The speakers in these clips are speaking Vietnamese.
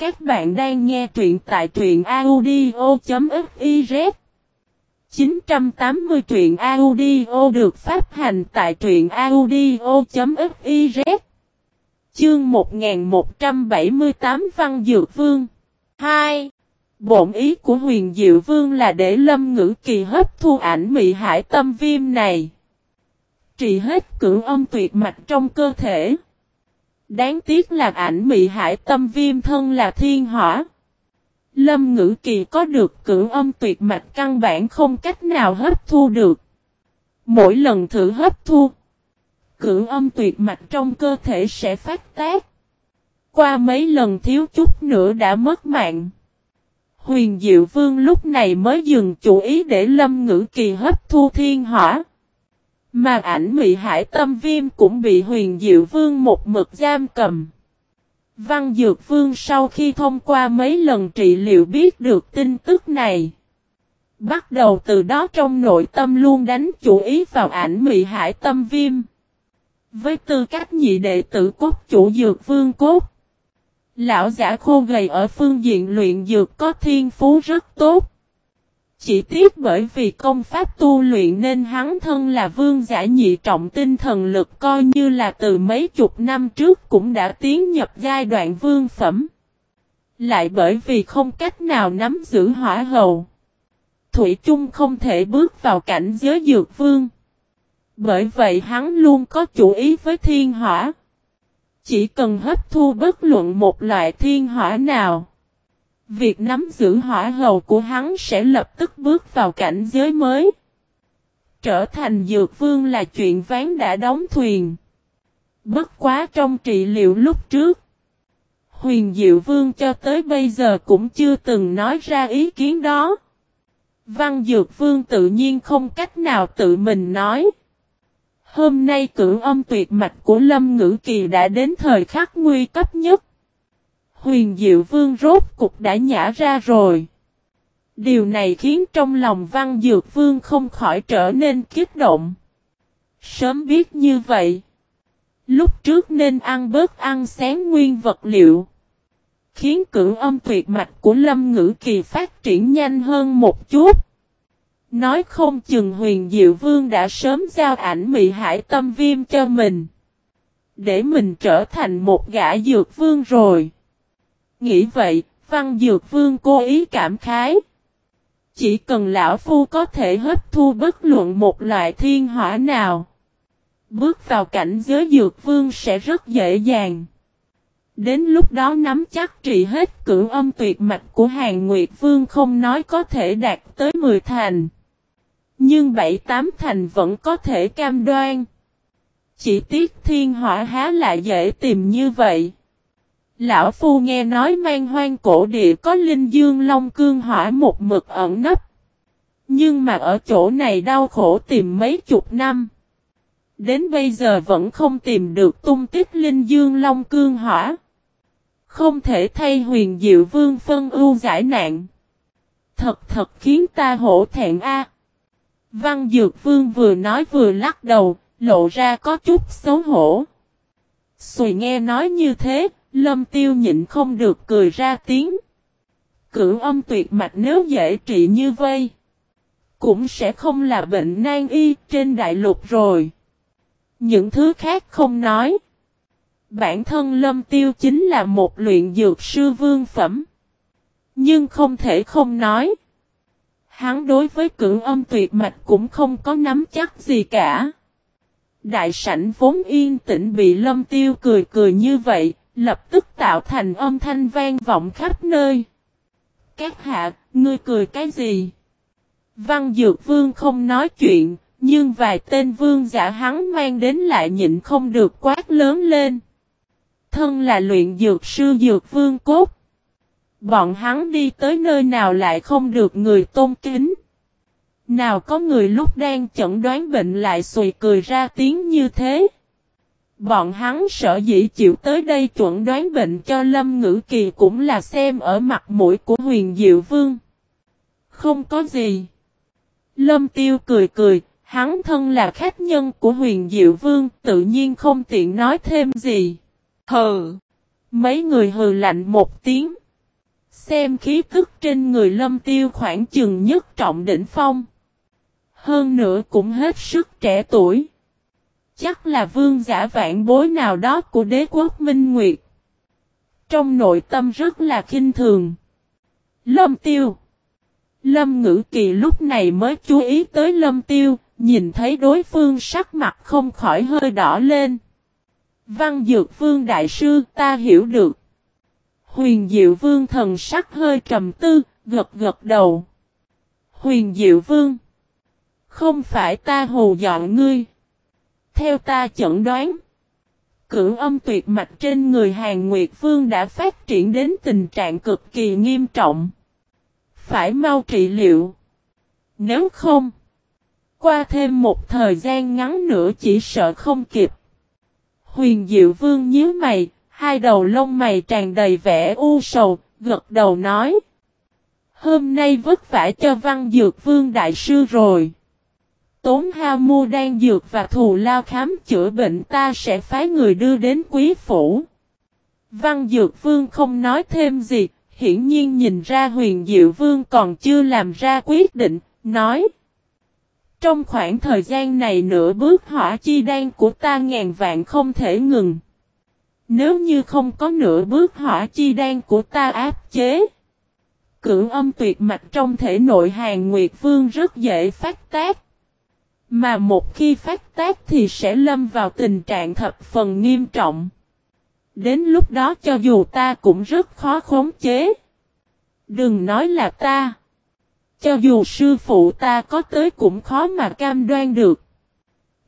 Các bạn đang nghe truyện tại truyện audio.fiz 980 truyện audio được phát hành tại truyện audio.fiz Chương 1178 Văn Dược Vương 2. Bổn ý của huyền Diệu Vương là để lâm ngữ kỳ hấp thu ảnh mị hải tâm viêm này. Trị hết cử âm tuyệt mạch trong cơ thể. Đáng tiếc là ảnh mị hải tâm viêm thân là thiên hỏa. Lâm ngữ kỳ có được cưỡng âm tuyệt mạch căn bản không cách nào hấp thu được. Mỗi lần thử hấp thu, cưỡng âm tuyệt mạch trong cơ thể sẽ phát tác. Qua mấy lần thiếu chút nữa đã mất mạng. Huyền Diệu Vương lúc này mới dừng chủ ý để Lâm Ngữ Kỳ hấp thu thiên hỏa. Mà ảnh mị hải tâm viêm cũng bị huyền diệu vương một mực giam cầm. Văn Dược Vương sau khi thông qua mấy lần trị liệu biết được tin tức này. Bắt đầu từ đó trong nội tâm luôn đánh chủ ý vào ảnh mị hải tâm viêm. Với tư cách nhị đệ tử cốt chủ Dược Vương cốt. Lão giả khô gầy ở phương diện luyện dược có thiên phú rất tốt. Chỉ tiếc bởi vì công pháp tu luyện nên hắn thân là vương giả nhị trọng tinh thần lực coi như là từ mấy chục năm trước cũng đã tiến nhập giai đoạn vương phẩm. Lại bởi vì không cách nào nắm giữ hỏa hầu. Thủy chung không thể bước vào cảnh giới dược vương. Bởi vậy hắn luôn có chủ ý với thiên hỏa. Chỉ cần hấp thu bất luận một loại thiên hỏa nào Việc nắm giữ hỏa hầu của hắn sẽ lập tức bước vào cảnh giới mới. Trở thành dược vương là chuyện ván đã đóng thuyền. Bất quá trong trị liệu lúc trước. Huyền Diệu Vương cho tới bây giờ cũng chưa từng nói ra ý kiến đó. Văn Dược Vương tự nhiên không cách nào tự mình nói. Hôm nay cử âm tuyệt mạch của Lâm Ngữ Kỳ đã đến thời khắc nguy cấp nhất. Huyền Diệu Vương rốt cục đã nhả ra rồi. Điều này khiến trong lòng Văn Dược Vương không khỏi trở nên kích động. Sớm biết như vậy. Lúc trước nên ăn bớt ăn sáng nguyên vật liệu. Khiến cử âm tuyệt mạch của Lâm Ngữ Kỳ phát triển nhanh hơn một chút. Nói không chừng huyền Diệu Vương đã sớm giao ảnh mị hải tâm viêm cho mình. Để mình trở thành một gã dược vương rồi. Nghĩ vậy, Văn Dược Vương cố ý cảm khái. Chỉ cần lão phu có thể hấp thu bất luận một loại thiên hỏa nào. Bước vào cảnh giới dược vương sẽ rất dễ dàng. Đến lúc đó nắm chắc trị hết cửu âm tuyệt mạch của hàng Nguyệt Vương không nói có thể đạt tới 10 thành. Nhưng 7-8 thành vẫn có thể cam đoan. Chỉ tiếc thiên hỏa há lại dễ tìm như vậy. Lão Phu nghe nói mang hoang cổ địa có linh dương long cương hỏa một mực ẩn nấp. Nhưng mà ở chỗ này đau khổ tìm mấy chục năm. Đến bây giờ vẫn không tìm được tung tích linh dương long cương hỏa. Không thể thay huyền diệu vương phân ưu giải nạn. Thật thật khiến ta hổ thẹn a. Văn Dược Vương vừa nói vừa lắc đầu, lộ ra có chút xấu hổ. Xùi nghe nói như thế, Lâm tiêu nhịn không được cười ra tiếng. Cửu âm tuyệt mạch nếu dễ trị như vây. Cũng sẽ không là bệnh nan y trên đại lục rồi. Những thứ khác không nói. Bản thân lâm tiêu chính là một luyện dược sư vương phẩm. Nhưng không thể không nói. Hắn đối với cửu âm tuyệt mạch cũng không có nắm chắc gì cả. Đại sảnh vốn yên tĩnh bị lâm tiêu cười cười như vậy, lập tức tạo thành âm thanh vang vọng khắp nơi. Các hạ, ngươi cười cái gì? Văn Dược Vương không nói chuyện, nhưng vài tên vương giả hắn mang đến lại nhịn không được quát lớn lên. Thân là luyện dược sư dược vương cốt. Bọn hắn đi tới nơi nào lại không được người tôn kính. Nào có người lúc đang chẩn đoán bệnh lại xùi cười ra tiếng như thế. Bọn hắn sợ dĩ chịu tới đây chuẩn đoán bệnh cho Lâm Ngữ Kỳ cũng là xem ở mặt mũi của huyền Diệu Vương. Không có gì. Lâm Tiêu cười cười, hắn thân là khách nhân của huyền Diệu Vương, tự nhiên không tiện nói thêm gì. Hừ. Mấy người hừ lạnh một tiếng. Xem khí tức trên người lâm tiêu khoảng chừng nhất trọng đỉnh phong. Hơn nữa cũng hết sức trẻ tuổi. Chắc là vương giả vạn bối nào đó của đế quốc Minh Nguyệt. Trong nội tâm rất là khinh thường. Lâm tiêu. Lâm ngữ kỳ lúc này mới chú ý tới lâm tiêu, nhìn thấy đối phương sắc mặt không khỏi hơi đỏ lên. Văn Dược Vương Đại Sư ta hiểu được. Huyền Diệu Vương thần sắc hơi trầm tư, gật gật đầu. Huyền Diệu Vương. Không phải ta hù dọn ngươi. Theo ta chẩn đoán. cưỡng âm tuyệt mạch trên người Hàng Nguyệt Vương đã phát triển đến tình trạng cực kỳ nghiêm trọng. Phải mau trị liệu. Nếu không. Qua thêm một thời gian ngắn nữa chỉ sợ không kịp. Huyền Diệu Vương nhíu mày, hai đầu lông mày tràn đầy vẻ u sầu, gật đầu nói. Hôm nay vất vả cho Văn Dược Vương Đại Sư rồi. Tốn hao mua đan dược và thù lao khám chữa bệnh ta sẽ phái người đưa đến quý phủ. Văn Dược Vương không nói thêm gì, hiển nhiên nhìn ra huyền Diệu Vương còn chưa làm ra quyết định, nói. Trong khoảng thời gian này nửa bước hỏa chi đan của ta ngàn vạn không thể ngừng. Nếu như không có nửa bước hỏa chi đan của ta áp chế. Cửu âm tuyệt mạch trong thể nội hàng Nguyệt Vương rất dễ phát tác. Mà một khi phát tác thì sẽ lâm vào tình trạng thập phần nghiêm trọng. Đến lúc đó cho dù ta cũng rất khó khống chế. Đừng nói là ta. Cho dù sư phụ ta có tới cũng khó mà cam đoan được.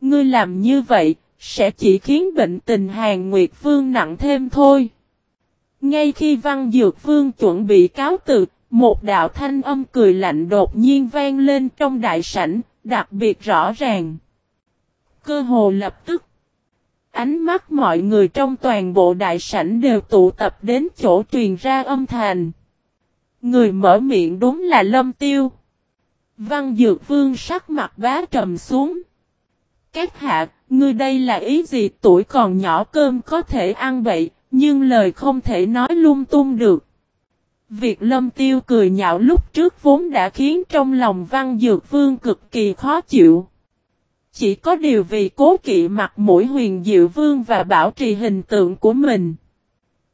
Ngươi làm như vậy, sẽ chỉ khiến bệnh tình hàng Nguyệt Vương nặng thêm thôi. Ngay khi Văn Dược Vương chuẩn bị cáo từ, một đạo thanh âm cười lạnh đột nhiên vang lên trong đại sảnh, đặc biệt rõ ràng. Cơ hồ lập tức, ánh mắt mọi người trong toàn bộ đại sảnh đều tụ tập đến chỗ truyền ra âm thanh. Người mở miệng đúng là Lâm Tiêu. Văn Dược Vương sắc mặt bá trầm xuống. Các hạ, ngươi đây là ý gì tuổi còn nhỏ cơm có thể ăn vậy, nhưng lời không thể nói lung tung được. Việc lâm tiêu cười nhạo lúc trước vốn đã khiến trong lòng văn dược vương cực kỳ khó chịu. Chỉ có điều vì cố kỵ mặt mũi huyền diệu vương và bảo trì hình tượng của mình.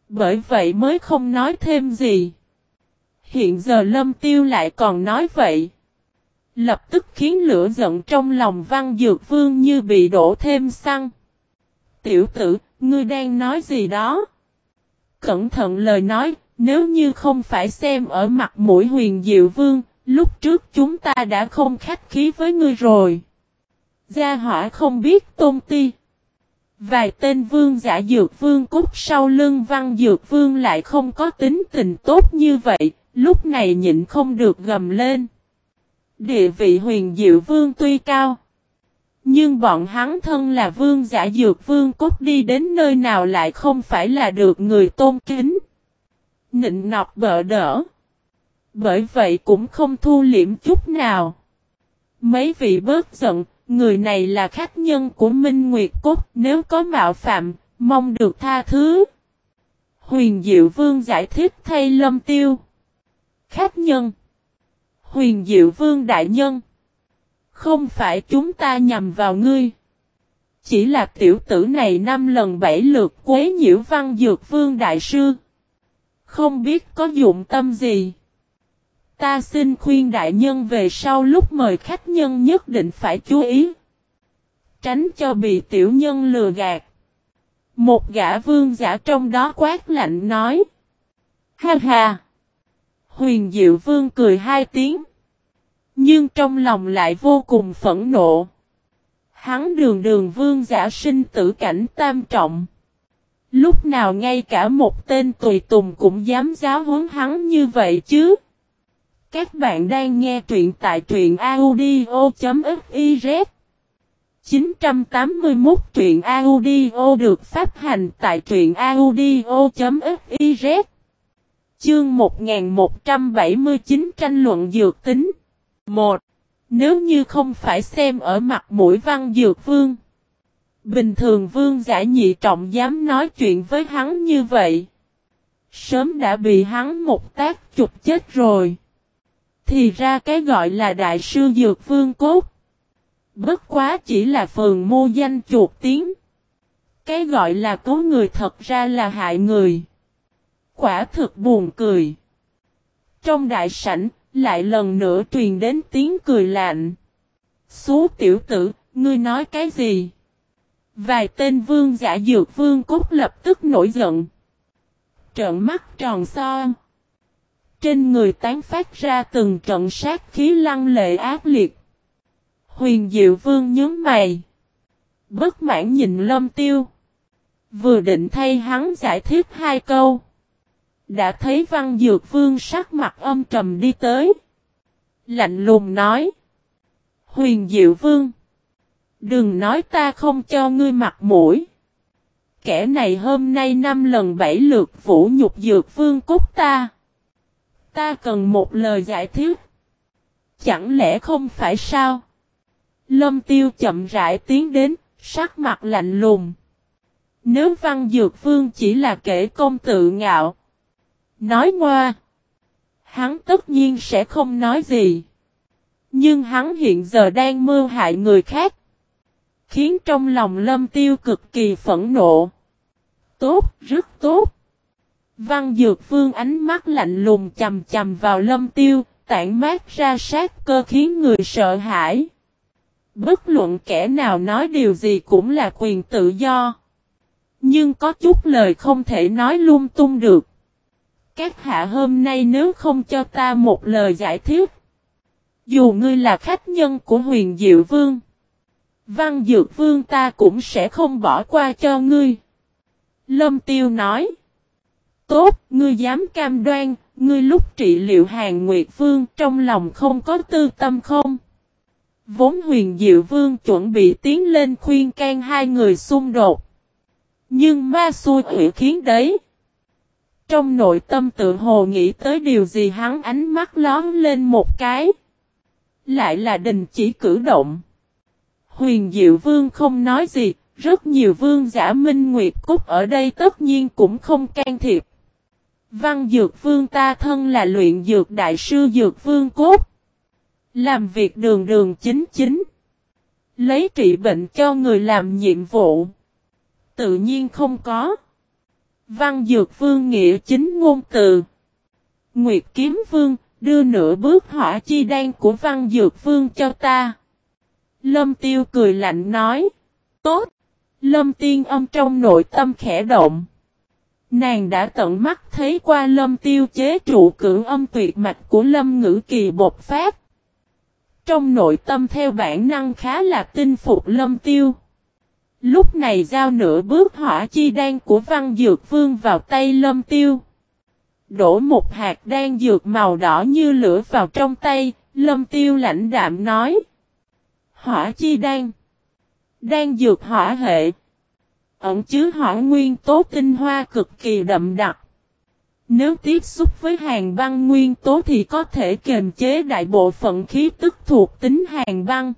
Bởi vậy mới không nói thêm gì. Hiện giờ lâm tiêu lại còn nói vậy. Lập tức khiến lửa giận trong lòng văn dược vương như bị đổ thêm xăng. Tiểu tử, ngươi đang nói gì đó? Cẩn thận lời nói, nếu như không phải xem ở mặt mũi huyền diệu vương, lúc trước chúng ta đã không khách khí với ngươi rồi. Gia hỏa không biết tôn ti. Vài tên vương giả dược vương cút sau lưng văn dược vương lại không có tính tình tốt như vậy, lúc này nhịn không được gầm lên. Địa vị huyền diệu vương tuy cao. Nhưng bọn hắn thân là vương giả dược vương cốt đi đến nơi nào lại không phải là được người tôn kính. Nịnh nọc bợ đỡ. Bởi vậy cũng không thu liễm chút nào. Mấy vị bớt giận, người này là khách nhân của Minh Nguyệt Cốt, nếu có mạo phạm, mong được tha thứ. Huyền Diệu Vương giải thích thay lâm tiêu. Khách nhân. Huyền Diệu Vương Đại Nhân. Không phải chúng ta nhầm vào ngươi. Chỉ là tiểu tử này năm lần bảy lượt quấy nhiễu văn dược vương đại sư. Không biết có dụng tâm gì. Ta xin khuyên đại nhân về sau lúc mời khách nhân nhất định phải chú ý. Tránh cho bị tiểu nhân lừa gạt. Một gã vương giả trong đó quát lạnh nói. Ha ha. Huyền Diệu Vương cười hai tiếng. Nhưng trong lòng lại vô cùng phẫn nộ. Hắn đường đường vương giả sinh tử cảnh tam trọng. Lúc nào ngay cả một tên tùy tùng cũng dám giáo huấn hắn như vậy chứ? Các bạn đang nghe truyện tại truyện audio.fiz 981 truyện audio được phát hành tại truyện audio.fiz Chương 1179 tranh luận dược tính 1. Nếu như không phải xem ở mặt mũi văn dược vương Bình thường vương giả nhị trọng dám nói chuyện với hắn như vậy. Sớm đã bị hắn một tác chụp chết rồi. Thì ra cái gọi là đại sư Dược Vương Cốt. Bất quá chỉ là phường mô danh chuột tiếng. Cái gọi là cố người thật ra là hại người. Quả thực buồn cười. Trong đại sảnh, lại lần nữa truyền đến tiếng cười lạnh. Xú tiểu tử, ngươi nói cái gì? Vài tên vương giả dược vương cốt lập tức nổi giận. Trợn mắt tròn son. Trên người tán phát ra từng trận sát khí lăng lệ ác liệt. Huyền Diệu Vương nhớ mày. Bất mãn nhìn lâm tiêu. Vừa định thay hắn giải thích hai câu. Đã thấy văn dược vương sắc mặt âm trầm đi tới. Lạnh lùng nói. Huyền Diệu Vương. Đừng nói ta không cho ngươi mặt mũi. Kẻ này hôm nay năm lần bảy lượt vũ nhục dược vương cúc ta. Ta cần một lời giải thích. Chẳng lẽ không phải sao? Lâm tiêu chậm rãi tiến đến, sắc mặt lạnh lùng. Nếu văn dược vương chỉ là kẻ công tự ngạo. Nói ngoa. Hắn tất nhiên sẽ không nói gì. Nhưng hắn hiện giờ đang mưu hại người khác. Khiến trong lòng lâm tiêu cực kỳ phẫn nộ. Tốt, rất tốt. Văn Dược Vương ánh mắt lạnh lùng chầm chầm vào lâm tiêu, tản mát ra sát cơ khiến người sợ hãi. Bất luận kẻ nào nói điều gì cũng là quyền tự do. Nhưng có chút lời không thể nói lung tung được. Các hạ hôm nay nếu không cho ta một lời giải thích. Dù ngươi là khách nhân của huyền diệu vương. Văn dược vương ta cũng sẽ không bỏ qua cho ngươi. Lâm tiêu nói. Tốt, ngươi dám cam đoan, ngươi lúc trị liệu hàng nguyệt vương trong lòng không có tư tâm không? Vốn huyền diệu vương chuẩn bị tiến lên khuyên can hai người xung đột. Nhưng ma xui hủy khiến đấy. Trong nội tâm tự hồ nghĩ tới điều gì hắn ánh mắt lón lên một cái. Lại là đình chỉ cử động. Huyền Diệu Vương không nói gì, rất nhiều vương giả minh nguyệt cúc ở đây tất nhiên cũng không can thiệp. Văn Dược Vương ta thân là luyện dược đại sư Dược Vương Cốt. Làm việc đường đường chính chính. Lấy trị bệnh cho người làm nhiệm vụ. Tự nhiên không có. Văn Dược Vương nghĩa chính ngôn từ. Nguyệt Kiếm Vương, đưa nửa bước hỏa chi đan của Văn Dược Vương cho ta. Lâm Tiêu cười lạnh nói. Tốt. Lâm Tiên âm trong nội tâm khẽ động. Nàng đã tận mắt thấy qua Lâm Tiêu chế trụ cưỡng âm tuyệt mạch của Lâm Ngữ Kỳ bột phát. Trong nội tâm theo bản năng khá là tinh phục Lâm Tiêu. Lúc này giao nửa bước hỏa chi đan của văn dược vương vào tay lâm tiêu. Đổ một hạt đan dược màu đỏ như lửa vào trong tay, lâm tiêu lãnh đạm nói. Hỏa chi đan. Đan dược hỏa hệ. Ẩn chứa hỏa nguyên tố tinh hoa cực kỳ đậm đặc. Nếu tiếp xúc với hàng băng nguyên tố thì có thể kiềm chế đại bộ phận khí tức thuộc tính hàng băng.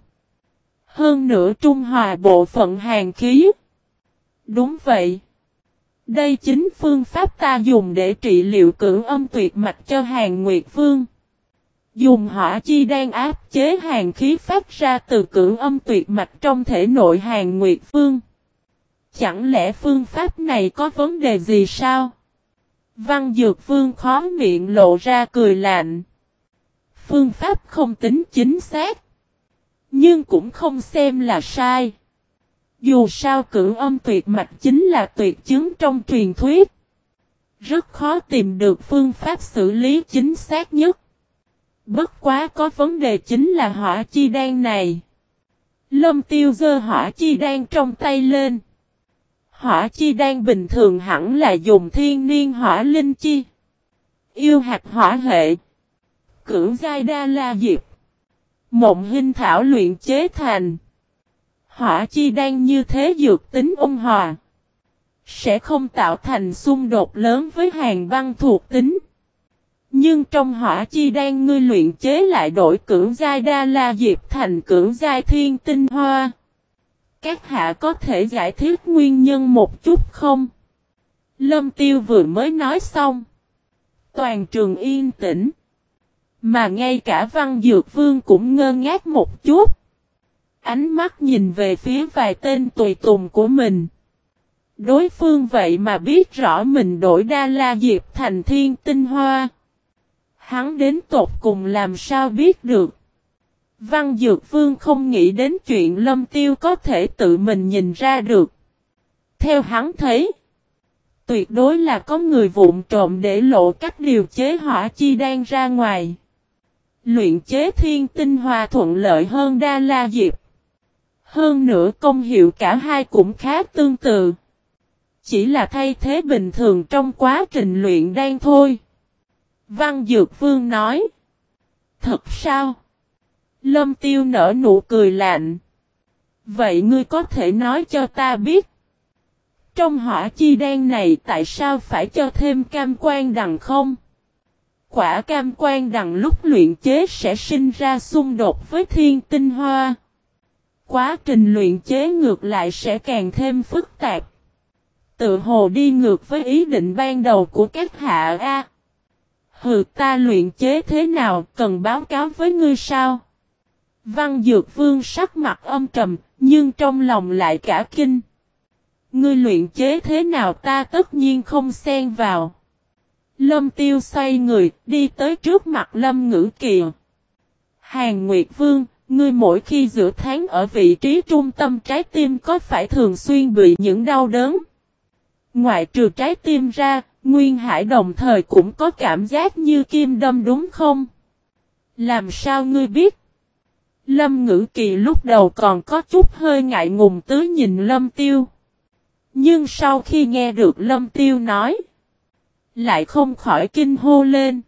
Hơn nữa trung hòa bộ phận hàng khí. Đúng vậy. Đây chính phương pháp ta dùng để trị liệu cưỡng âm tuyệt mạch cho hàng nguyệt vương. Dùng hỏa chi đang áp chế hàng khí phát ra từ cưỡng âm tuyệt mạch trong thể nội hàng nguyệt phương Chẳng lẽ phương pháp này có vấn đề gì sao? Văn Dược Vương khó miệng lộ ra cười lạnh. Phương pháp không tính chính xác. Nhưng cũng không xem là sai. Dù sao cử âm tuyệt mạch chính là tuyệt chứng trong truyền thuyết. Rất khó tìm được phương pháp xử lý chính xác nhất. Bất quá có vấn đề chính là hỏa chi đan này. Lâm tiêu dơ hỏa chi đan trong tay lên. Hỏa chi đan bình thường hẳn là dùng thiên niên hỏa linh chi. Yêu hạt hỏa hệ. Cửu giai đa la diệp. Mộng hình thảo luyện chế thành. Hỏa chi đan như thế dược tính ôn hòa. Sẽ không tạo thành xung đột lớn với hàng băng thuộc tính. Nhưng trong hỏa chi đang ngươi luyện chế lại đổi cưỡng giai đa la diệp thành cưỡng giai thiên tinh hoa. Các hạ có thể giải thích nguyên nhân một chút không? Lâm Tiêu vừa mới nói xong. Toàn trường yên tĩnh. Mà ngay cả văn dược vương cũng ngơ ngác một chút. Ánh mắt nhìn về phía vài tên tùy tùng của mình. Đối phương vậy mà biết rõ mình đổi đa la diệp thành thiên tinh hoa. Hắn đến tột cùng làm sao biết được. Văn Dược Vương không nghĩ đến chuyện lâm tiêu có thể tự mình nhìn ra được. Theo hắn thấy, tuyệt đối là có người vụn trộm để lộ cách điều chế hỏa chi đang ra ngoài. Luyện chế thiên tinh hòa thuận lợi hơn Đa La Diệp. Hơn nữa công hiệu cả hai cũng khá tương tự. Chỉ là thay thế bình thường trong quá trình luyện đan thôi. Văn Dược Vương nói. Thật sao? Lâm Tiêu nở nụ cười lạnh. Vậy ngươi có thể nói cho ta biết. Trong hỏa chi đen này tại sao phải cho thêm cam quan đằng không? Quả cam quan đằng lúc luyện chế sẽ sinh ra xung đột với thiên tinh hoa. Quá trình luyện chế ngược lại sẽ càng thêm phức tạp. Tự hồ đi ngược với ý định ban đầu của các hạ A. Hừ ta luyện chế thế nào cần báo cáo với ngươi sao? Văn Dược Vương sắc mặt âm trầm, nhưng trong lòng lại cả kinh. Ngươi luyện chế thế nào ta tất nhiên không xen vào. Lâm Tiêu xoay người, đi tới trước mặt Lâm Ngữ kiều. Hàng Nguyệt Vương, ngươi mỗi khi giữa tháng ở vị trí trung tâm trái tim có phải thường xuyên bị những đau đớn? Ngoại trừ trái tim ra, Nguyên Hải đồng thời cũng có cảm giác như kim đâm đúng không? Làm sao ngươi biết? Lâm Ngữ Kỳ lúc đầu còn có chút hơi ngại ngùng tứ nhìn Lâm Tiêu. Nhưng sau khi nghe được Lâm Tiêu nói, lại không khỏi kinh hô lên.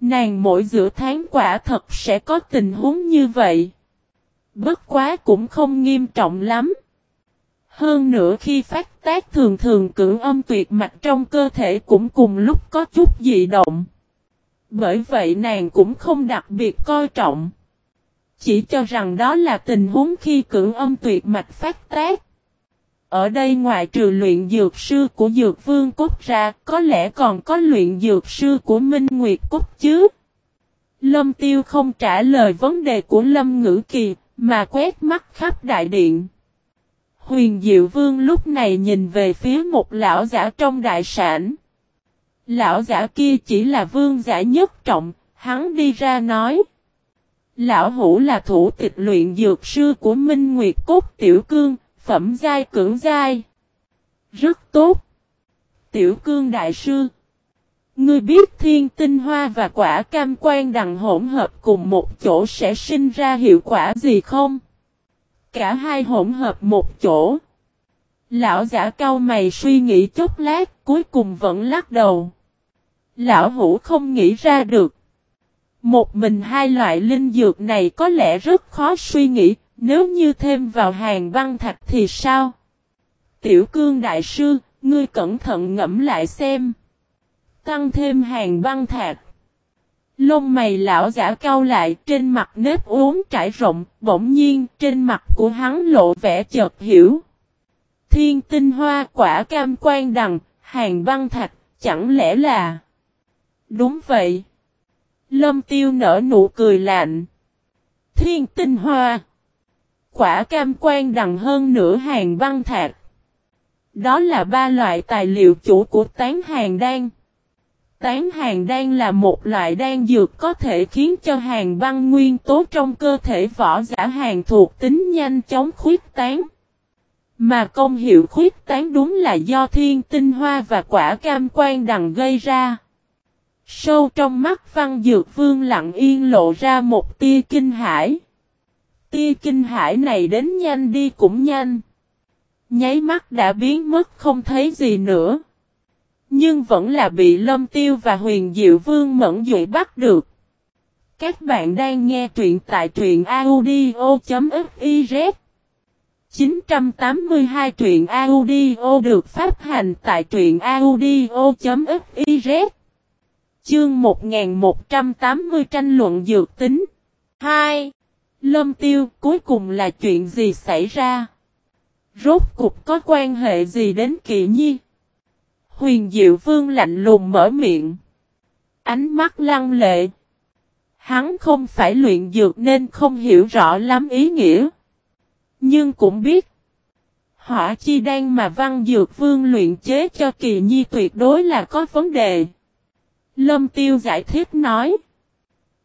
Nàng mỗi giữa tháng quả thật sẽ có tình huống như vậy. Bất quá cũng không nghiêm trọng lắm. Hơn nữa khi phát tác thường thường cưỡng âm tuyệt mạch trong cơ thể cũng cùng lúc có chút dị động. Bởi vậy nàng cũng không đặc biệt coi trọng. Chỉ cho rằng đó là tình huống khi cưỡng âm tuyệt mạch phát tác. Ở đây ngoài trừ luyện dược sư của dược vương cốt ra, có lẽ còn có luyện dược sư của Minh Nguyệt cốt chứ. Lâm Tiêu không trả lời vấn đề của Lâm Ngữ Kỳ, mà quét mắt khắp đại điện. Huyền Diệu Vương lúc này nhìn về phía một lão giả trong đại sản. Lão giả kia chỉ là vương giả nhất trọng, hắn đi ra nói. Lão hủ là thủ tịch luyện dược sư của Minh Nguyệt Cốt Tiểu Cương, phẩm giai cưỡng giai. Rất tốt. Tiểu Cương Đại Sư. Ngươi biết thiên tinh hoa và quả cam quan đằng hỗn hợp cùng một chỗ sẽ sinh ra hiệu quả gì không? Cả hai hỗn hợp một chỗ. Lão giả cao mày suy nghĩ chốc lát, cuối cùng vẫn lắc đầu. Lão hủ không nghĩ ra được. Một mình hai loại linh dược này có lẽ rất khó suy nghĩ, nếu như thêm vào hàng băng thạch thì sao? Tiểu cương đại sư, ngươi cẩn thận ngẫm lại xem. Tăng thêm hàng băng thạch. Lông mày lão giả cao lại trên mặt nếp uốn trải rộng, bỗng nhiên trên mặt của hắn lộ vẻ chợt hiểu. Thiên tinh hoa quả cam quan đằng, hàng băng thạch, chẳng lẽ là... Đúng vậy. Lâm tiêu nở nụ cười lạnh. Thiên tinh hoa. Quả cam quan đằng hơn nửa hàng băng thạch. Đó là ba loại tài liệu chủ của tán hàng đan. Tán hàng đan là một loại đan dược có thể khiến cho hàng băng nguyên tố trong cơ thể võ giả hàng thuộc tính nhanh chóng khuyết tán. Mà công hiệu khuyết tán đúng là do thiên tinh hoa và quả cam quan đằng gây ra. Sâu trong mắt văn dược vương lặng yên lộ ra một tia kinh hải. Tia kinh hải này đến nhanh đi cũng nhanh. Nháy mắt đã biến mất không thấy gì nữa. Nhưng vẫn là bị lâm tiêu và huyền diệu vương mẫn dụy bắt được. Các bạn đang nghe truyện tại truyện audio.fiz 982 truyện audio được phát hành tại truyện audio.fiz Chương 1180 tranh luận dược tính 2. Lâm tiêu, cuối cùng là chuyện gì xảy ra? Rốt cục có quan hệ gì đến kỳ nhi? Huyền Diệu Vương lạnh lùng mở miệng. Ánh mắt lăng lệ. Hắn không phải luyện dược nên không hiểu rõ lắm ý nghĩa. Nhưng cũng biết. Hỏa chi đan mà văn dược vương luyện chế cho kỳ nhi tuyệt đối là có vấn đề. Lâm tiêu giải thích nói.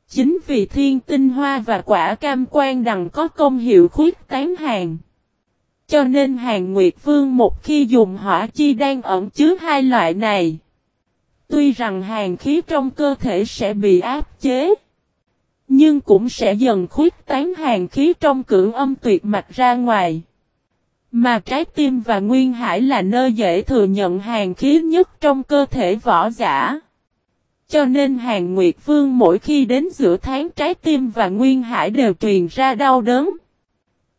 Chính vì thiên tinh hoa và quả cam quan đằng có công hiệu khuyết tán hàng. Cho nên hàng Nguyệt Vương một khi dùng hỏa chi đang ẩn chứa hai loại này. Tuy rằng hàng khí trong cơ thể sẽ bị áp chế. Nhưng cũng sẽ dần khuyết tán hàng khí trong cửu âm tuyệt mạch ra ngoài. Mà trái tim và nguyên hải là nơi dễ thừa nhận hàng khí nhất trong cơ thể võ giả. Cho nên hàng Nguyệt Vương mỗi khi đến giữa tháng trái tim và nguyên hải đều truyền ra đau đớn.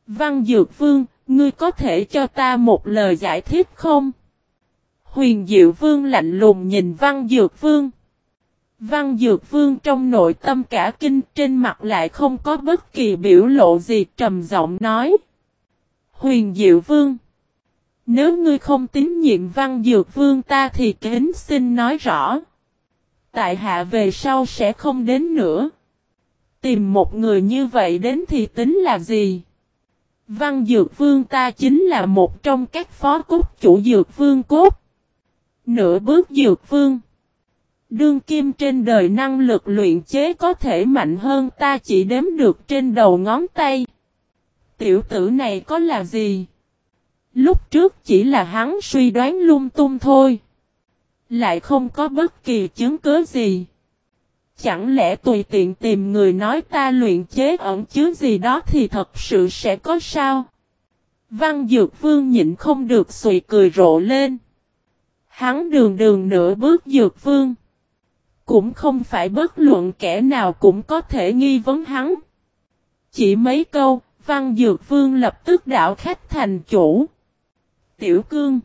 Văn Dược Vương, ngươi có thể cho ta một lời giải thích không? Huyền Diệu Vương lạnh lùng nhìn Văn Dược Vương. Văn Dược Vương trong nội tâm cả kinh, trên mặt lại không có bất kỳ biểu lộ gì, trầm giọng nói. Huyền Diệu Vương. Nếu ngươi không tín nhiệm Văn Dược Vương ta thì kính xin nói rõ. Tại hạ về sau sẽ không đến nữa. Tìm một người như vậy đến thì tính là gì? Văn Dược Vương ta chính là một trong các phó cốt chủ Dược Vương cốt. Nửa bước Dược Vương. Đương kim trên đời năng lực luyện chế có thể mạnh hơn ta chỉ đếm được trên đầu ngón tay. Tiểu tử này có là gì? Lúc trước chỉ là hắn suy đoán lung tung thôi. Lại không có bất kỳ chứng cứ gì. Chẳng lẽ tùy tiện tìm người nói ta luyện chế ẩn chứa gì đó thì thật sự sẽ có sao? Văn Dược Vương nhịn không được xùy cười rộ lên. Hắn đường đường nửa bước Dược Vương. Cũng không phải bất luận kẻ nào cũng có thể nghi vấn hắn. Chỉ mấy câu, Văn Dược Vương lập tức đảo khách thành chủ. Tiểu Cương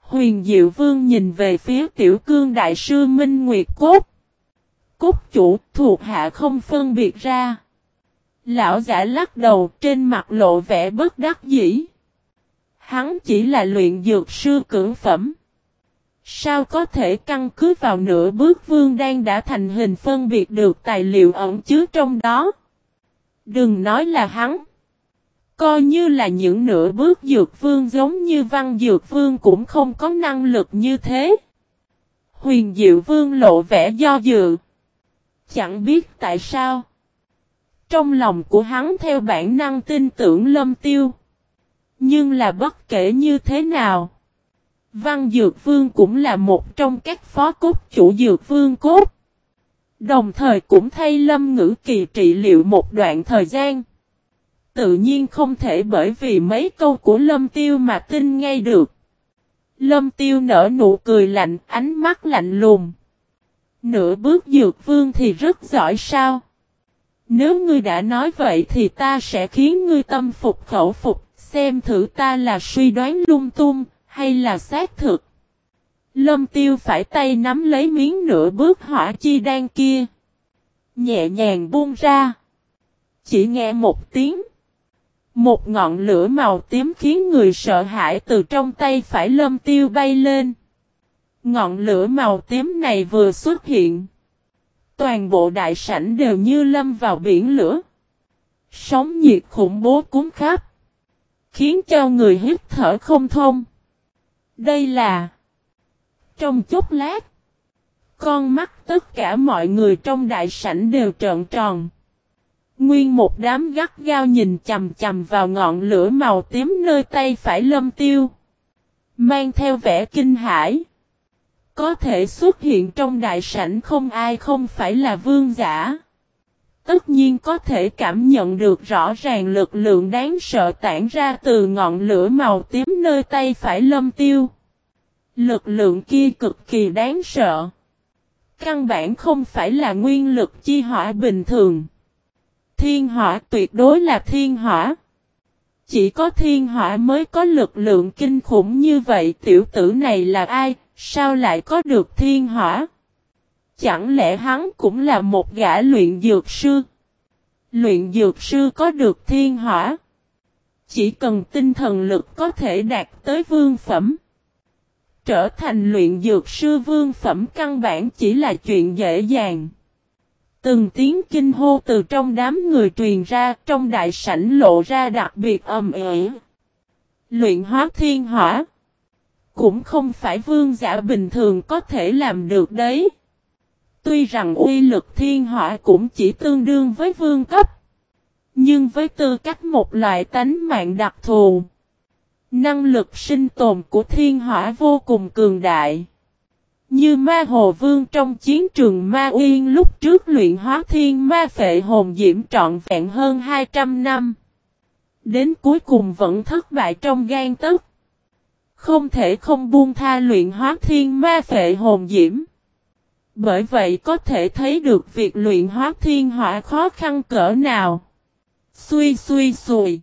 Huyền Diệu Vương nhìn về phía Tiểu Cương Đại sư Minh Nguyệt Cốt. Cốt chủ thuộc hạ không phân biệt ra. Lão giả lắc đầu trên mặt lộ vẻ bất đắc dĩ. Hắn chỉ là luyện dược sư cưỡng phẩm. Sao có thể căn cứ vào nửa bước vương đang đã thành hình phân biệt được tài liệu ẩn chứa trong đó? Đừng nói là hắn. Coi như là những nửa bước dược vương giống như văn dược vương cũng không có năng lực như thế. Huyền diệu vương lộ vẻ do dự. Chẳng biết tại sao. Trong lòng của hắn theo bản năng tin tưởng lâm tiêu. Nhưng là bất kể như thế nào. Văn Dược Vương cũng là một trong các phó cốt chủ Dược Vương cốt. Đồng thời cũng thay Lâm Ngữ Kỳ trị liệu một đoạn thời gian. Tự nhiên không thể bởi vì mấy câu của Lâm Tiêu mà tin ngay được. Lâm Tiêu nở nụ cười lạnh, ánh mắt lạnh lùng. Nửa bước Dược Vương thì rất giỏi sao? Nếu ngươi đã nói vậy thì ta sẽ khiến ngươi tâm phục khẩu phục, xem thử ta là suy đoán lung tung, hay là xác thực. Lâm tiêu phải tay nắm lấy miếng nửa bước hỏa chi đan kia. Nhẹ nhàng buông ra. Chỉ nghe một tiếng. Một ngọn lửa màu tím khiến người sợ hãi từ trong tay phải lâm tiêu bay lên. Ngọn lửa màu tím này vừa xuất hiện. Toàn bộ đại sảnh đều như lâm vào biển lửa. Sóng nhiệt khủng bố cúng khắp. Khiến cho người hít thở không thông. Đây là, Trong chốc lát, Con mắt tất cả mọi người trong đại sảnh đều trợn tròn Nguyên một đám gắt gao nhìn chầm chầm vào ngọn lửa màu tím nơi tay phải lâm tiêu, Mang theo vẻ kinh hãi có thể xuất hiện trong đại sảnh không ai không phải là vương giả Tất nhiên có thể cảm nhận được rõ ràng lực lượng đáng sợ tản ra từ ngọn lửa màu tím nơi tay phải lâm tiêu. Lực lượng kia cực kỳ đáng sợ. Căn bản không phải là nguyên lực chi hỏa bình thường. Thiên hỏa tuyệt đối là thiên hỏa. Chỉ có thiên hỏa mới có lực lượng kinh khủng như vậy tiểu tử này là ai, sao lại có được thiên hỏa? Chẳng lẽ hắn cũng là một gã luyện dược sư? Luyện dược sư có được thiên hỏa. Chỉ cần tinh thần lực có thể đạt tới vương phẩm. Trở thành luyện dược sư vương phẩm căn bản chỉ là chuyện dễ dàng. Từng tiếng kinh hô từ trong đám người truyền ra, trong đại sảnh lộ ra đặc biệt ầm ĩ. Luyện hóa thiên hỏa. Cũng không phải vương giả bình thường có thể làm được đấy. Tuy rằng uy lực thiên hỏa cũng chỉ tương đương với vương cấp. Nhưng với tư cách một loại tánh mạng đặc thù. Năng lực sinh tồn của thiên hỏa vô cùng cường đại. Như ma hồ vương trong chiến trường ma uyên lúc trước luyện hóa thiên ma phệ hồn diễm trọn vẹn hơn 200 năm. Đến cuối cùng vẫn thất bại trong gan tức. Không thể không buông tha luyện hóa thiên ma phệ hồn diễm. Bởi vậy có thể thấy được việc luyện hóa thiên hỏa khó khăn cỡ nào. Xui xui xùi.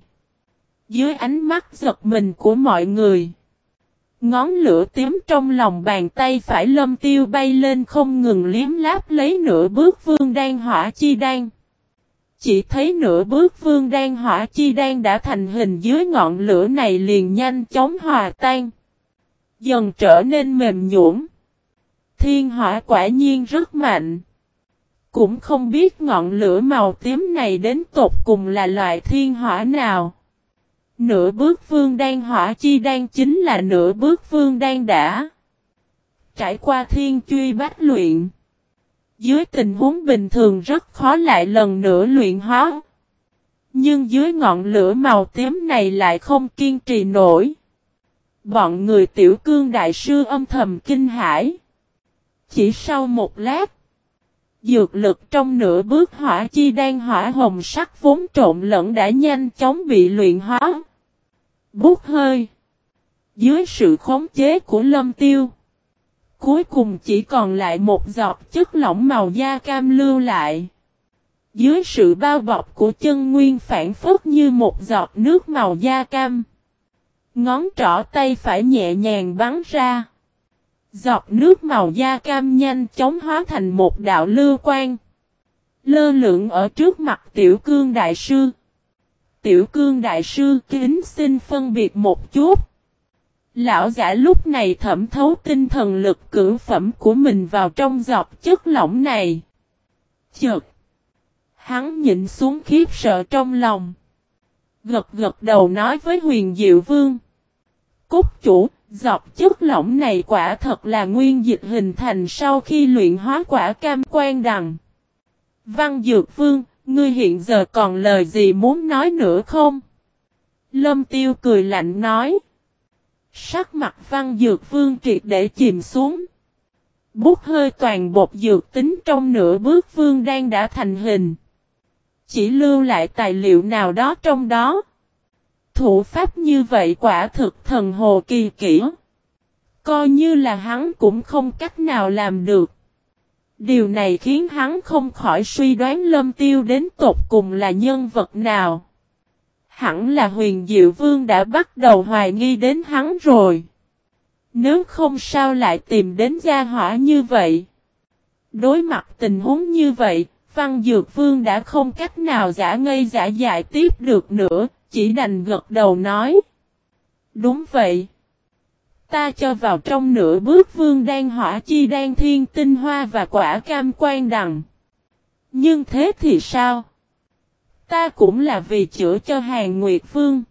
Dưới ánh mắt giật mình của mọi người. Ngón lửa tím trong lòng bàn tay phải lâm tiêu bay lên không ngừng liếm láp lấy nửa bước vương đan hỏa chi đan. Chỉ thấy nửa bước vương đan hỏa chi đan đã thành hình dưới ngọn lửa này liền nhanh chóng hòa tan. Dần trở nên mềm nhũn. Thiên hỏa quả nhiên rất mạnh. Cũng không biết ngọn lửa màu tím này đến tột cùng là loại thiên hỏa nào. Nửa bước vương đan hỏa chi đan chính là nửa bước vương đan đã. Trải qua thiên truy bách luyện. Dưới tình huống bình thường rất khó lại lần nữa luyện hóa. Nhưng dưới ngọn lửa màu tím này lại không kiên trì nổi. Bọn người tiểu cương đại sư âm thầm kinh hãi. Chỉ sau một lát. Dược lực trong nửa bước hỏa chi đan hỏa hồng sắc vốn trộn lẫn đã nhanh chóng bị luyện hóa. Bút hơi. Dưới sự khống chế của lâm tiêu. Cuối cùng chỉ còn lại một giọt chất lỏng màu da cam lưu lại. Dưới sự bao bọc của chân nguyên phản phất như một giọt nước màu da cam. Ngón trỏ tay phải nhẹ nhàng bắn ra. Giọt nước màu da cam nhanh chóng hóa thành một đạo lưu quan. Lơ lượng ở trước mặt tiểu cương đại sư. Tiểu cương đại sư kính xin phân biệt một chút. Lão giả lúc này thẩm thấu tinh thần lực cử phẩm của mình vào trong giọt chất lỏng này. Chợt. Hắn nhịn xuống khiếp sợ trong lòng. Gật gật đầu nói với huyền diệu vương. Cúc chủ, giọt chất lỏng này quả thật là nguyên dịch hình thành sau khi luyện hóa quả cam quan đằng. Văn Dược Vương, ngươi hiện giờ còn lời gì muốn nói nữa không? Lâm Tiêu cười lạnh nói. Sắc mặt Văn Dược Vương triệt để chìm xuống. Bút hơi toàn bột dược tính trong nửa bước vương đang đã thành hình. Chỉ lưu lại tài liệu nào đó trong đó. Thủ pháp như vậy quả thực thần hồ kỳ kỹ. Coi như là hắn cũng không cách nào làm được. Điều này khiến hắn không khỏi suy đoán lâm tiêu đến tột cùng là nhân vật nào. Hẳn là huyền diệu vương đã bắt đầu hoài nghi đến hắn rồi. Nếu không sao lại tìm đến gia hỏa như vậy. Đối mặt tình huống như vậy, Văn Dược Vương đã không cách nào giả ngây giả dại tiếp được nữa, chỉ đành gật đầu nói. Đúng vậy. Ta cho vào trong nửa bước vương đang hỏa chi đang thiên tinh hoa và quả cam quan đằng. Nhưng thế thì sao? Ta cũng là vì chữa cho hàng nguyệt vương.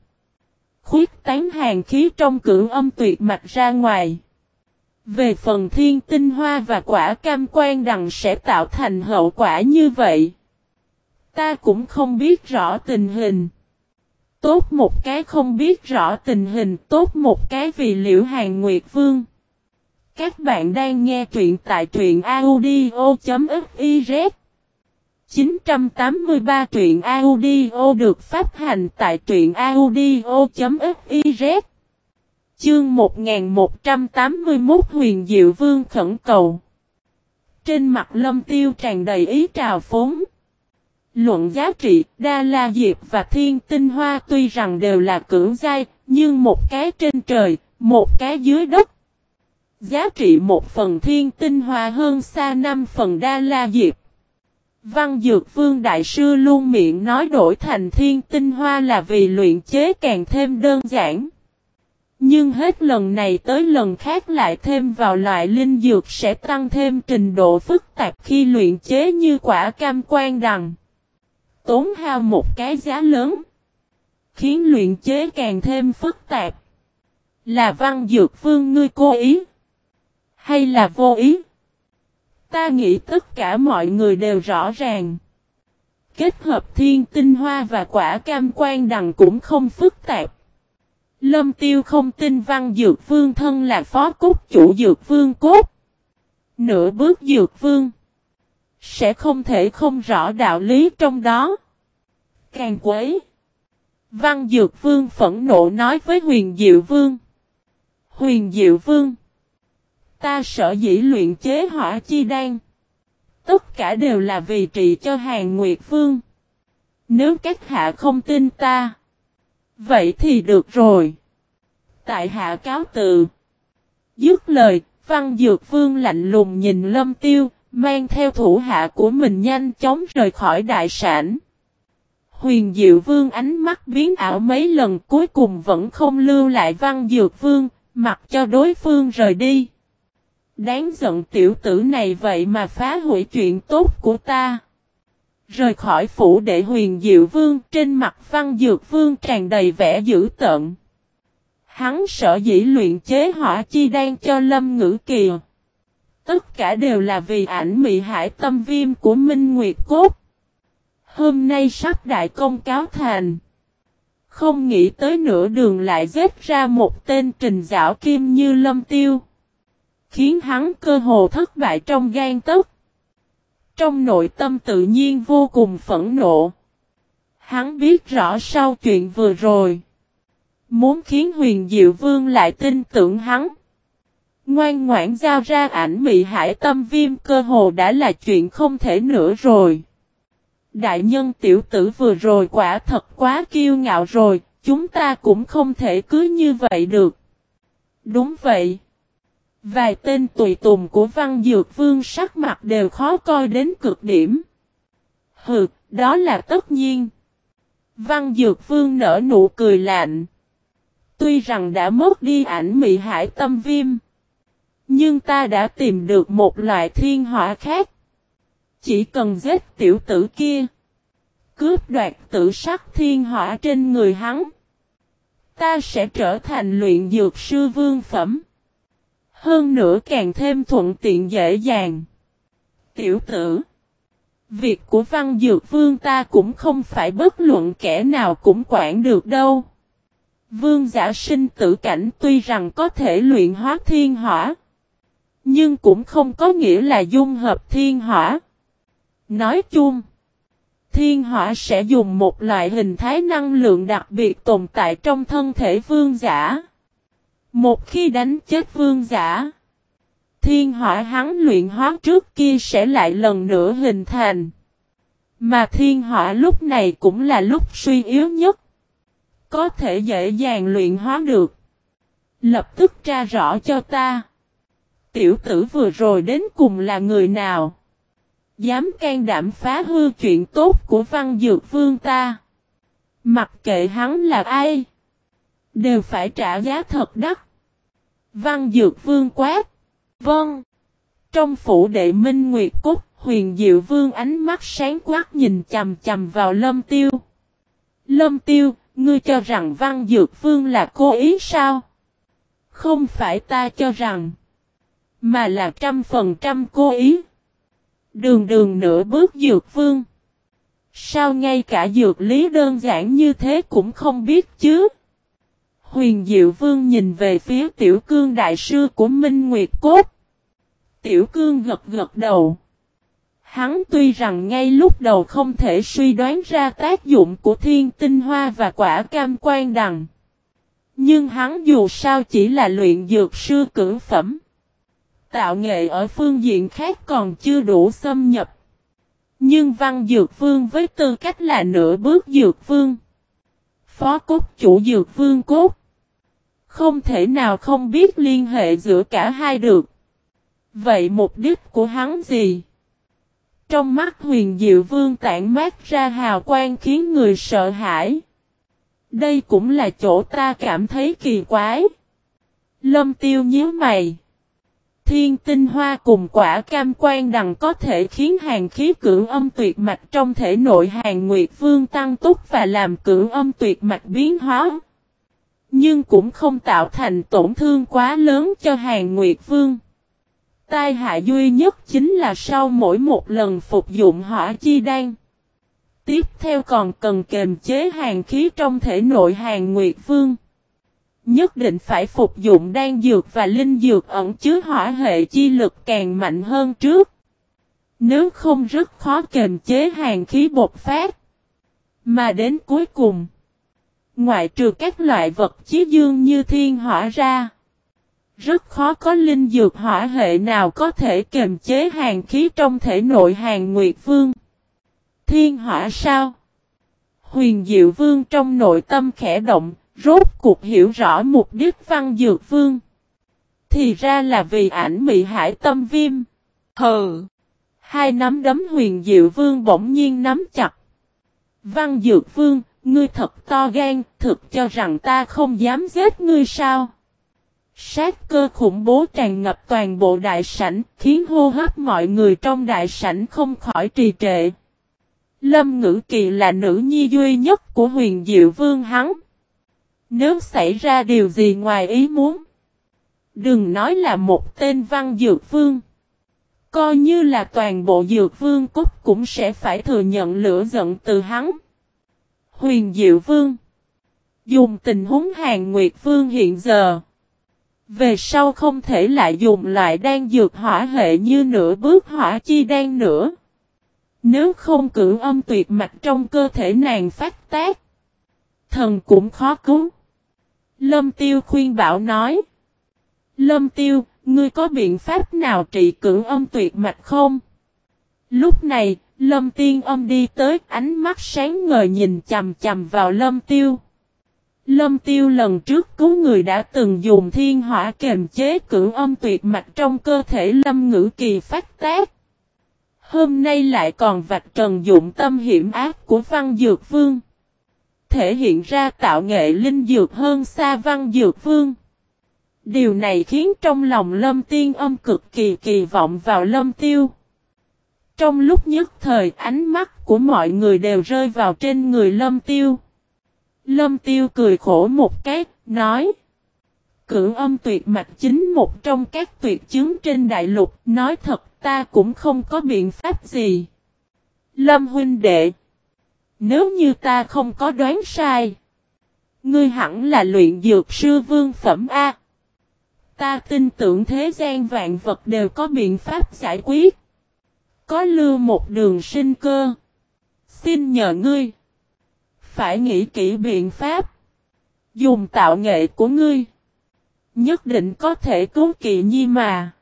Khuyết tán hàng khí trong cưỡng âm tuyệt mạch ra ngoài. Về phần thiên tinh hoa và quả cam quan đằng sẽ tạo thành hậu quả như vậy. Ta cũng không biết rõ tình hình. Tốt một cái không biết rõ tình hình, tốt một cái vì liễu hàng Nguyệt Vương. Các bạn đang nghe truyện tại truyện audio.fif 983 truyện audio được phát hành tại truyện audio.fiz Chương 1181 Huyền Diệu Vương khẩn cầu Trên mặt lâm tiêu tràn đầy ý trào phóng Luận giá trị, Đa La Diệp và Thiên Tinh Hoa tuy rằng đều là cưỡng giai, nhưng một cái trên trời, một cái dưới đất. Giá trị một phần Thiên Tinh Hoa hơn xa năm phần Đa La Diệp. Văn Dược Vương Đại Sư luôn miệng nói đổi thành Thiên Tinh Hoa là vì luyện chế càng thêm đơn giản. Nhưng hết lần này tới lần khác lại thêm vào loại linh dược sẽ tăng thêm trình độ phức tạp khi luyện chế như quả cam quan đằng. Tốn hao một cái giá lớn. Khiến luyện chế càng thêm phức tạp. Là văn dược vương, ngươi cố ý. Hay là vô ý. Ta nghĩ tất cả mọi người đều rõ ràng. Kết hợp thiên tinh hoa và quả cam quan đằng cũng không phức tạp. Lâm tiêu không tin văn dược vương thân là phó cốt chủ dược vương cốt. Nửa bước dược vương. Sẽ không thể không rõ đạo lý trong đó. Càng quấy. Văn dược vương phẫn nộ nói với huyền diệu vương. Huyền diệu vương. Ta sợ dĩ luyện chế hỏa chi đan. Tất cả đều là vì trị cho hàng nguyệt vương. Nếu các hạ không tin ta. Vậy thì được rồi. Tại hạ cáo tự. Dứt lời, văn dược vương lạnh lùng nhìn lâm tiêu, mang theo thủ hạ của mình nhanh chóng rời khỏi đại sản. Huyền Diệu Vương ánh mắt biến ảo mấy lần cuối cùng vẫn không lưu lại văn dược vương, mặc cho đối phương rời đi. Đáng giận tiểu tử này vậy mà phá hủy chuyện tốt của ta. Rời khỏi phủ đệ huyền diệu vương, trên mặt văn dược vương tràn đầy vẻ dữ tợn. Hắn sợ dĩ luyện chế hỏa chi đang cho lâm ngữ kìa. Tất cả đều là vì ảnh mị hải tâm viêm của Minh Nguyệt Cốt. Hôm nay sắp đại công cáo thành. Không nghĩ tới nửa đường lại giết ra một tên trình dạo kim như lâm tiêu. Khiến hắn cơ hồ thất bại trong gan tấc. Trong nội tâm tự nhiên vô cùng phẫn nộ. Hắn biết rõ sau chuyện vừa rồi. Muốn khiến huyền diệu vương lại tin tưởng hắn. Ngoan ngoãn giao ra ảnh mị hải tâm viêm cơ hồ đã là chuyện không thể nữa rồi. Đại nhân tiểu tử vừa rồi quả thật quá kiêu ngạo rồi, chúng ta cũng không thể cứ như vậy được. Đúng vậy. Vài tên tùy tùng của văn dược vương sắc mặt đều khó coi đến cực điểm. Hừ, đó là tất nhiên. Văn dược vương nở nụ cười lạnh. Tuy rằng đã mất đi ảnh mị hải tâm viêm. Nhưng ta đã tìm được một loại thiên hỏa khác. Chỉ cần giết tiểu tử kia. Cướp đoạt tử sắc thiên hỏa trên người hắn. Ta sẽ trở thành luyện dược sư vương phẩm. Hơn nữa càng thêm thuận tiện dễ dàng. Tiểu tử. Việc của văn dược vương ta cũng không phải bất luận kẻ nào cũng quản được đâu. Vương giả sinh tử cảnh tuy rằng có thể luyện hóa thiên hỏa. Nhưng cũng không có nghĩa là dung hợp thiên hỏa. Nói chung. Thiên hỏa sẽ dùng một loại hình thái năng lượng đặc biệt tồn tại trong thân thể vương giả. Một khi đánh chết vương giả, thiên hỏa hắn luyện hóa trước kia sẽ lại lần nữa hình thành. Mà thiên hỏa lúc này cũng là lúc suy yếu nhất. Có thể dễ dàng luyện hóa được. Lập tức tra rõ cho ta. Tiểu tử vừa rồi đến cùng là người nào? Dám can đảm phá hư chuyện tốt của văn dược vương ta. Mặc kệ hắn là ai. Đều phải trả giá thật đắt. Văn Dược Vương quát. Vâng. Trong phủ đệ Minh Nguyệt Cúc, huyền diệu vương ánh mắt sáng quát nhìn chầm chầm vào lâm tiêu. Lâm tiêu, ngươi cho rằng Văn Dược Vương là cố ý sao? Không phải ta cho rằng, mà là trăm phần trăm cố ý. Đường đường nửa bước Dược Vương. Sao ngay cả dược lý đơn giản như thế cũng không biết chứ? Huyền Diệu Vương nhìn về phía Tiểu Cương Đại Sư của Minh Nguyệt Cốt. Tiểu Cương gật gật đầu. Hắn tuy rằng ngay lúc đầu không thể suy đoán ra tác dụng của thiên tinh hoa và quả cam quan đằng. Nhưng hắn dù sao chỉ là luyện dược sư cử phẩm. Tạo nghệ ở phương diện khác còn chưa đủ xâm nhập. Nhưng văn dược vương với tư cách là nửa bước dược vương. Phó cốt chủ dược vương cốt. Không thể nào không biết liên hệ giữa cả hai được. Vậy mục đích của hắn gì? Trong mắt huyền diệu vương tản mát ra hào quang khiến người sợ hãi. Đây cũng là chỗ ta cảm thấy kỳ quái. Lâm tiêu nhíu mày. Thiên tinh hoa cùng quả cam quan đằng có thể khiến hàng khí cưỡng âm tuyệt mạch trong thể nội hàng nguyệt vương tăng túc và làm cưỡng âm tuyệt mạch biến hóa. Nhưng cũng không tạo thành tổn thương quá lớn cho hàng nguyệt vương. Tai hại duy nhất chính là sau mỗi một lần phục dụng hỏa chi đan. Tiếp theo còn cần kềm chế hàng khí trong thể nội hàng nguyệt vương. Nhất định phải phục dụng đan dược và linh dược ẩn chứa hỏa hệ chi lực càng mạnh hơn trước. Nếu không rất khó kềm chế hàng khí bột phát. Mà đến cuối cùng, ngoại trừ các loại vật chí dương như thiên hỏa ra, rất khó có linh dược hỏa hệ nào có thể kềm chế hàng khí trong thể nội hàng nguyệt vương. Thiên hỏa sao? Huyền Diệu Vương trong nội tâm khẽ động, Rốt cuộc hiểu rõ mục đích văn dược vương. Thì ra là vì ảnh mị hải tâm viêm. Hừ. Hai nắm đấm huyền diệu vương bỗng nhiên nắm chặt. Văn dược vương, ngươi thật to gan, thực cho rằng ta không dám giết ngươi sao? Sát cơ khủng bố tràn ngập toàn bộ đại sảnh, khiến hô hấp mọi người trong đại sảnh không khỏi trì trệ. Lâm Ngữ Kỳ là nữ nhi duy nhất của huyền diệu vương hắn. Nếu xảy ra điều gì ngoài ý muốn. Đừng nói là một tên văn dược vương. Coi như là toàn bộ dược vương cốt cũng sẽ phải thừa nhận lửa giận từ hắn. Huyền Diệu Vương Dùng tình huống hàng Nguyệt Vương hiện giờ. Về sau không thể lại dùng lại đan dược hỏa hệ như nửa bước hỏa chi đan nữa. Nếu không cử âm tuyệt mạch trong cơ thể nàng phát tác. Thần cũng khó cứu. Lâm Tiêu khuyên bảo nói. Lâm Tiêu, ngươi có biện pháp nào trị cưỡng âm tuyệt mạch không? Lúc này, Lâm Tiên âm đi tới, ánh mắt sáng ngời nhìn chầm chầm vào Lâm Tiêu. Lâm Tiêu lần trước cứu người đã từng dùng thiên hỏa kềm chế cưỡng âm tuyệt mạch trong cơ thể Lâm Ngữ Kỳ phát tác. Hôm nay lại còn vạch trần dụng tâm hiểm ác của Văn Dược Vương thể hiện ra tạo nghệ linh dược hơn xa văn dược vương. Điều này khiến trong lòng lâm tiên âm cực kỳ kỳ vọng vào lâm tiêu. Trong lúc nhất thời ánh mắt của mọi người đều rơi vào trên người lâm tiêu. Lâm tiêu cười khổ một cái, nói. Cửu âm tuyệt mạch chính một trong các tuyệt chứng trên đại lục, nói thật ta cũng không có biện pháp gì. Lâm huynh đệ. Nếu như ta không có đoán sai. Ngươi hẳn là luyện dược sư vương phẩm A. Ta tin tưởng thế gian vạn vật đều có biện pháp giải quyết. Có lưu một đường sinh cơ. Xin nhờ ngươi. Phải nghĩ kỹ biện pháp. Dùng tạo nghệ của ngươi. Nhất định có thể cứu kỳ nhi mà.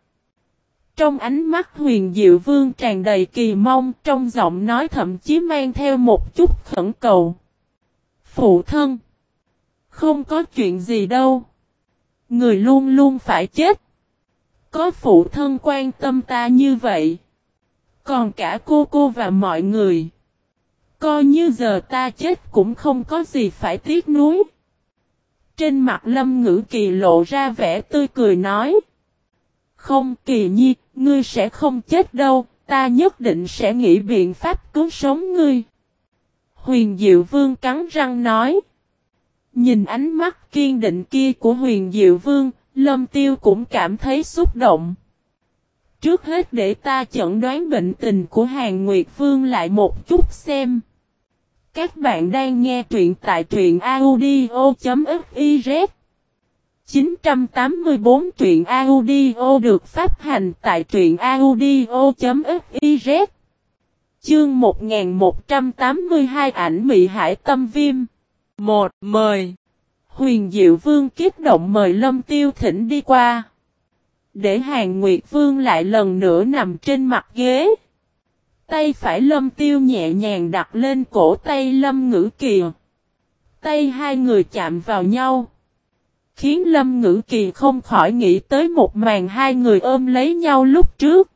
Trong ánh mắt huyền diệu vương tràn đầy kỳ mong, trong giọng nói thậm chí mang theo một chút khẩn cầu. Phụ thân! Không có chuyện gì đâu. Người luôn luôn phải chết. Có phụ thân quan tâm ta như vậy. Còn cả cô cô và mọi người. Coi như giờ ta chết cũng không có gì phải tiếc nuối. Trên mặt lâm ngữ kỳ lộ ra vẻ tươi cười nói. Không kỳ nhi, ngươi sẽ không chết đâu, ta nhất định sẽ nghĩ biện pháp cứu sống ngươi. Huyền Diệu Vương cắn răng nói. Nhìn ánh mắt kiên định kia của huyền Diệu Vương, Lâm Tiêu cũng cảm thấy xúc động. Trước hết để ta chẩn đoán bệnh tình của Hàng Nguyệt Vương lại một chút xem. Các bạn đang nghe truyện tại truyện audio.fiz 984 truyện audio được phát hành tại truyện audio.fiz Chương 1182 ảnh mị hải tâm viêm 1. Mời Huyền Diệu Vương kiếp động mời Lâm Tiêu Thỉnh đi qua để Hàng Nguyệt Vương lại lần nữa nằm trên mặt ghế Tay phải Lâm Tiêu nhẹ nhàng đặt lên cổ tay Lâm Ngữ Kiều Tay hai người chạm vào nhau Khiến Lâm Ngữ Kỳ không khỏi nghĩ tới một màn hai người ôm lấy nhau lúc trước.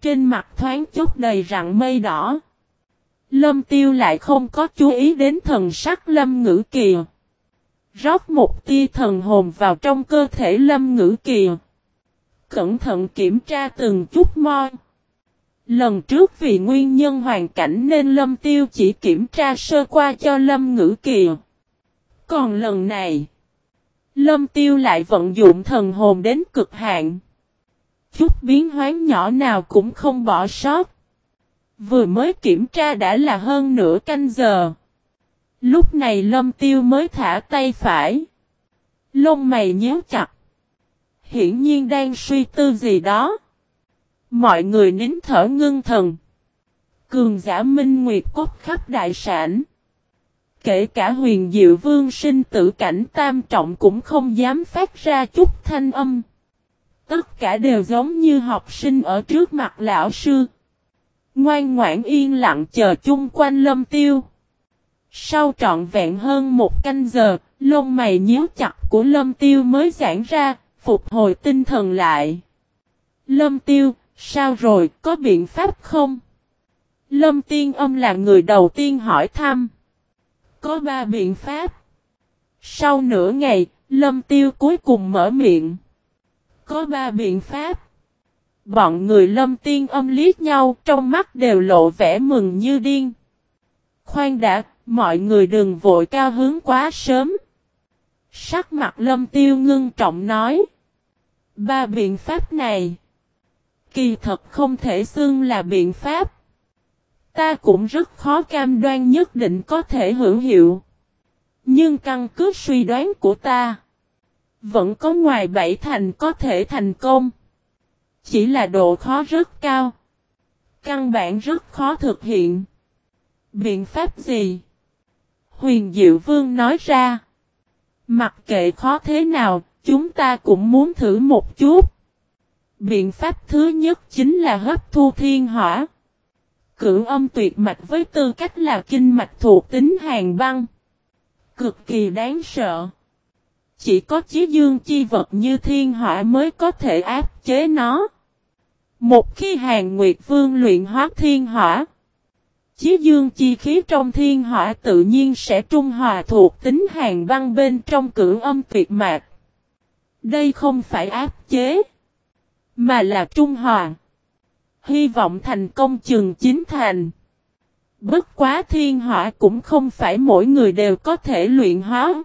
Trên mặt thoáng chút đầy rặng mây đỏ. Lâm Tiêu lại không có chú ý đến thần sắc Lâm Ngữ Kỳ. Rót một tia thần hồn vào trong cơ thể lâm ngữ kỳ. Cẩn thận kiểm tra từng chút mo. Lần trước vì nguyên nhân hoàn cảnh nên lâm tiêu chỉ kiểm tra sơ qua cho lâm ngữ kiều Còn lần này, lâm tiêu lại vận dụng thần hồn đến cực hạn. Chút biến hoán nhỏ nào cũng không bỏ sót. Vừa mới kiểm tra đã là hơn nửa canh giờ. Lúc này lâm tiêu mới thả tay phải. Lông mày nhíu chặt. Hiển nhiên đang suy tư gì đó. Mọi người nín thở ngưng thần. Cường giả minh nguyệt cốt khắp đại sản. Kể cả huyền diệu vương sinh tử cảnh tam trọng cũng không dám phát ra chút thanh âm. Tất cả đều giống như học sinh ở trước mặt lão sư. Ngoan ngoãn yên lặng chờ chung quanh lâm tiêu. Sau trọn vẹn hơn một canh giờ, lông mày nhíu chặt của lâm tiêu mới giãn ra, phục hồi tinh thần lại. Lâm tiêu, sao rồi, có biện pháp không? Lâm tiên âm là người đầu tiên hỏi thăm. Có ba biện pháp. Sau nửa ngày, lâm tiêu cuối cùng mở miệng. Có ba biện pháp. Bọn người lâm tiên âm liếc nhau trong mắt đều lộ vẻ mừng như điên. Khoan đã, mọi người đừng vội cao hướng quá sớm. Sắc mặt lâm tiêu ngưng trọng nói. Ba biện pháp này. Kỳ thật không thể xưng là biện pháp. Ta cũng rất khó cam đoan nhất định có thể hữu hiệu. Nhưng căn cứ suy đoán của ta. Vẫn có ngoài bảy thành có thể thành công. Chỉ là độ khó rất cao. Căn bản rất khó thực hiện. Biện pháp gì? Huyền Diệu Vương nói ra. Mặc kệ khó thế nào, chúng ta cũng muốn thử một chút. Biện pháp thứ nhất chính là hấp thu thiên hỏa. Cửu âm tuyệt mạch với tư cách là kinh mạch thuộc tính hàng băng. Cực kỳ đáng sợ. Chỉ có chí dương chi vật như thiên hỏa mới có thể áp chế nó. Một khi hàng nguyệt vương luyện hóa thiên hỏa. Chí dương chi khí trong thiên hỏa tự nhiên sẽ trung hòa thuộc tính hàng băng bên trong cửu âm tuyệt mạc Đây không phải áp chế. Mà là trung hòa. Hy vọng thành công chừng chính thành. Bất quá thiên hỏa cũng không phải mỗi người đều có thể luyện hóa.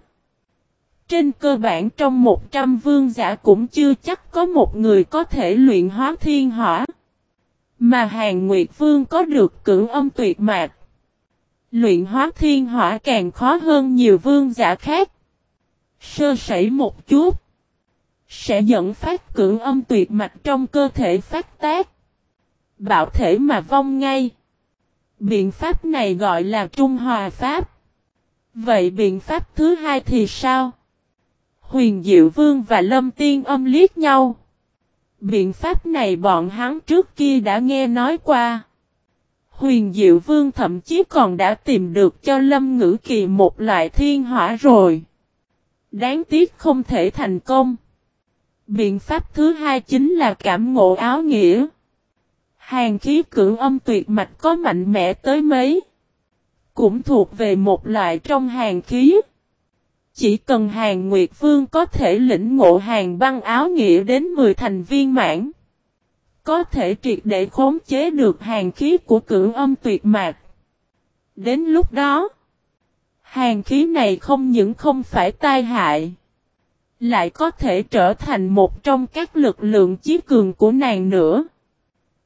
Trên cơ bản trong 100 vương giả cũng chưa chắc có một người có thể luyện hóa thiên hỏa. Mà hàng nguyệt vương có được cưỡng âm tuyệt mạc. Luyện hóa thiên hỏa càng khó hơn nhiều vương giả khác. Sơ sẩy một chút. Sẽ dẫn phát cưỡng âm tuyệt mạch trong cơ thể phát tác. Bảo thể mà vong ngay. Biện pháp này gọi là Trung Hòa Pháp. Vậy biện pháp thứ hai thì sao? Huyền Diệu Vương và Lâm Tiên âm liếc nhau. Biện pháp này bọn hắn trước kia đã nghe nói qua. Huyền Diệu Vương thậm chí còn đã tìm được cho Lâm Ngữ Kỳ một loại thiên hỏa rồi. Đáng tiếc không thể thành công. Biện pháp thứ hai chính là cảm ngộ áo nghĩa. Hàng khí cưỡng âm tuyệt mạch có mạnh mẽ tới mấy. Cũng thuộc về một loại trong hàng khí. Chỉ cần hàng Nguyệt Vương có thể lĩnh ngộ hàng băng áo nghĩa đến 10 thành viên mãn. Có thể triệt để khống chế được hàng khí của cưỡng âm tuyệt mạc. Đến lúc đó, hàng khí này không những không phải tai hại, lại có thể trở thành một trong các lực lượng chí cường của nàng nữa.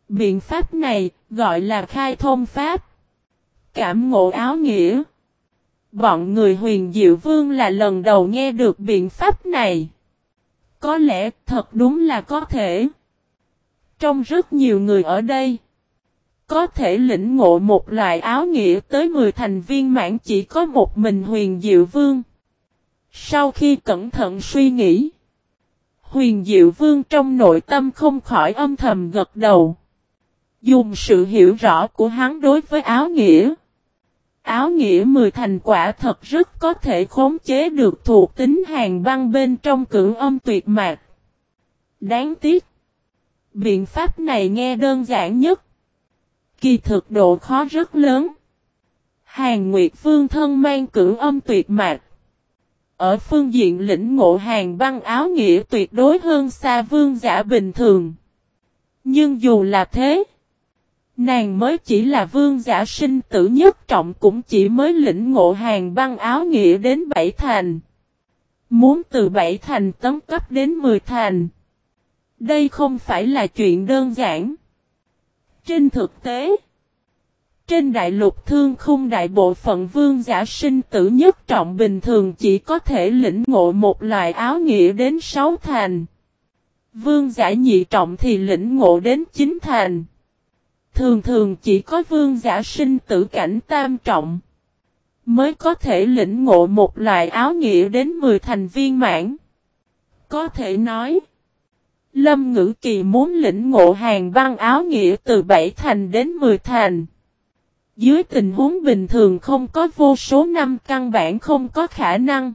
Biện pháp này gọi là khai thông pháp. Cảm ngộ áo nghĩa. Bọn người huyền diệu vương là lần đầu nghe được biện pháp này. Có lẽ thật đúng là có thể. Trong rất nhiều người ở đây. Có thể lĩnh ngộ một loại áo nghĩa tới 10 thành viên mãn chỉ có một mình huyền diệu vương. Sau khi cẩn thận suy nghĩ. Huyền diệu vương trong nội tâm không khỏi âm thầm gật đầu. Dùng sự hiểu rõ của hắn đối với áo nghĩa. Áo nghĩa mười thành quả thật rất có thể khống chế được thuộc tính hàng băng bên trong cưỡng âm tuyệt mạc. Đáng tiếc. Biện pháp này nghe đơn giản nhất. Kỳ thực độ khó rất lớn. Hàng Nguyệt Phương thân mang cưỡng âm tuyệt mạc. ở phương diện lĩnh ngộ hàng băng áo nghĩa tuyệt đối hơn xa vương giả bình thường. Nhưng dù là thế, nàng mới chỉ là vương giả sinh tử nhất trọng cũng chỉ mới lĩnh ngộ hàng băng áo nghĩa đến bảy thành. Muốn từ bảy thành tấn cấp đến mười thành. Đây không phải là chuyện đơn giản. Trên thực tế, trên đại lục thương khung đại bộ phận vương giả sinh tử nhất trọng bình thường chỉ có thể lĩnh ngộ một loại áo nghĩa đến sáu thành. Vương giả nhị trọng thì lĩnh ngộ đến chín thành. Thường thường chỉ có vương giả sinh tử cảnh tam trọng. Mới có thể lĩnh ngộ một loại áo nghĩa đến 10 thành viên mãn. Có thể nói. Lâm Ngữ Kỳ muốn lĩnh ngộ hàng băng áo nghĩa từ 7 thành đến 10 thành. Dưới tình huống bình thường không có vô số năm căn bản không có khả năng.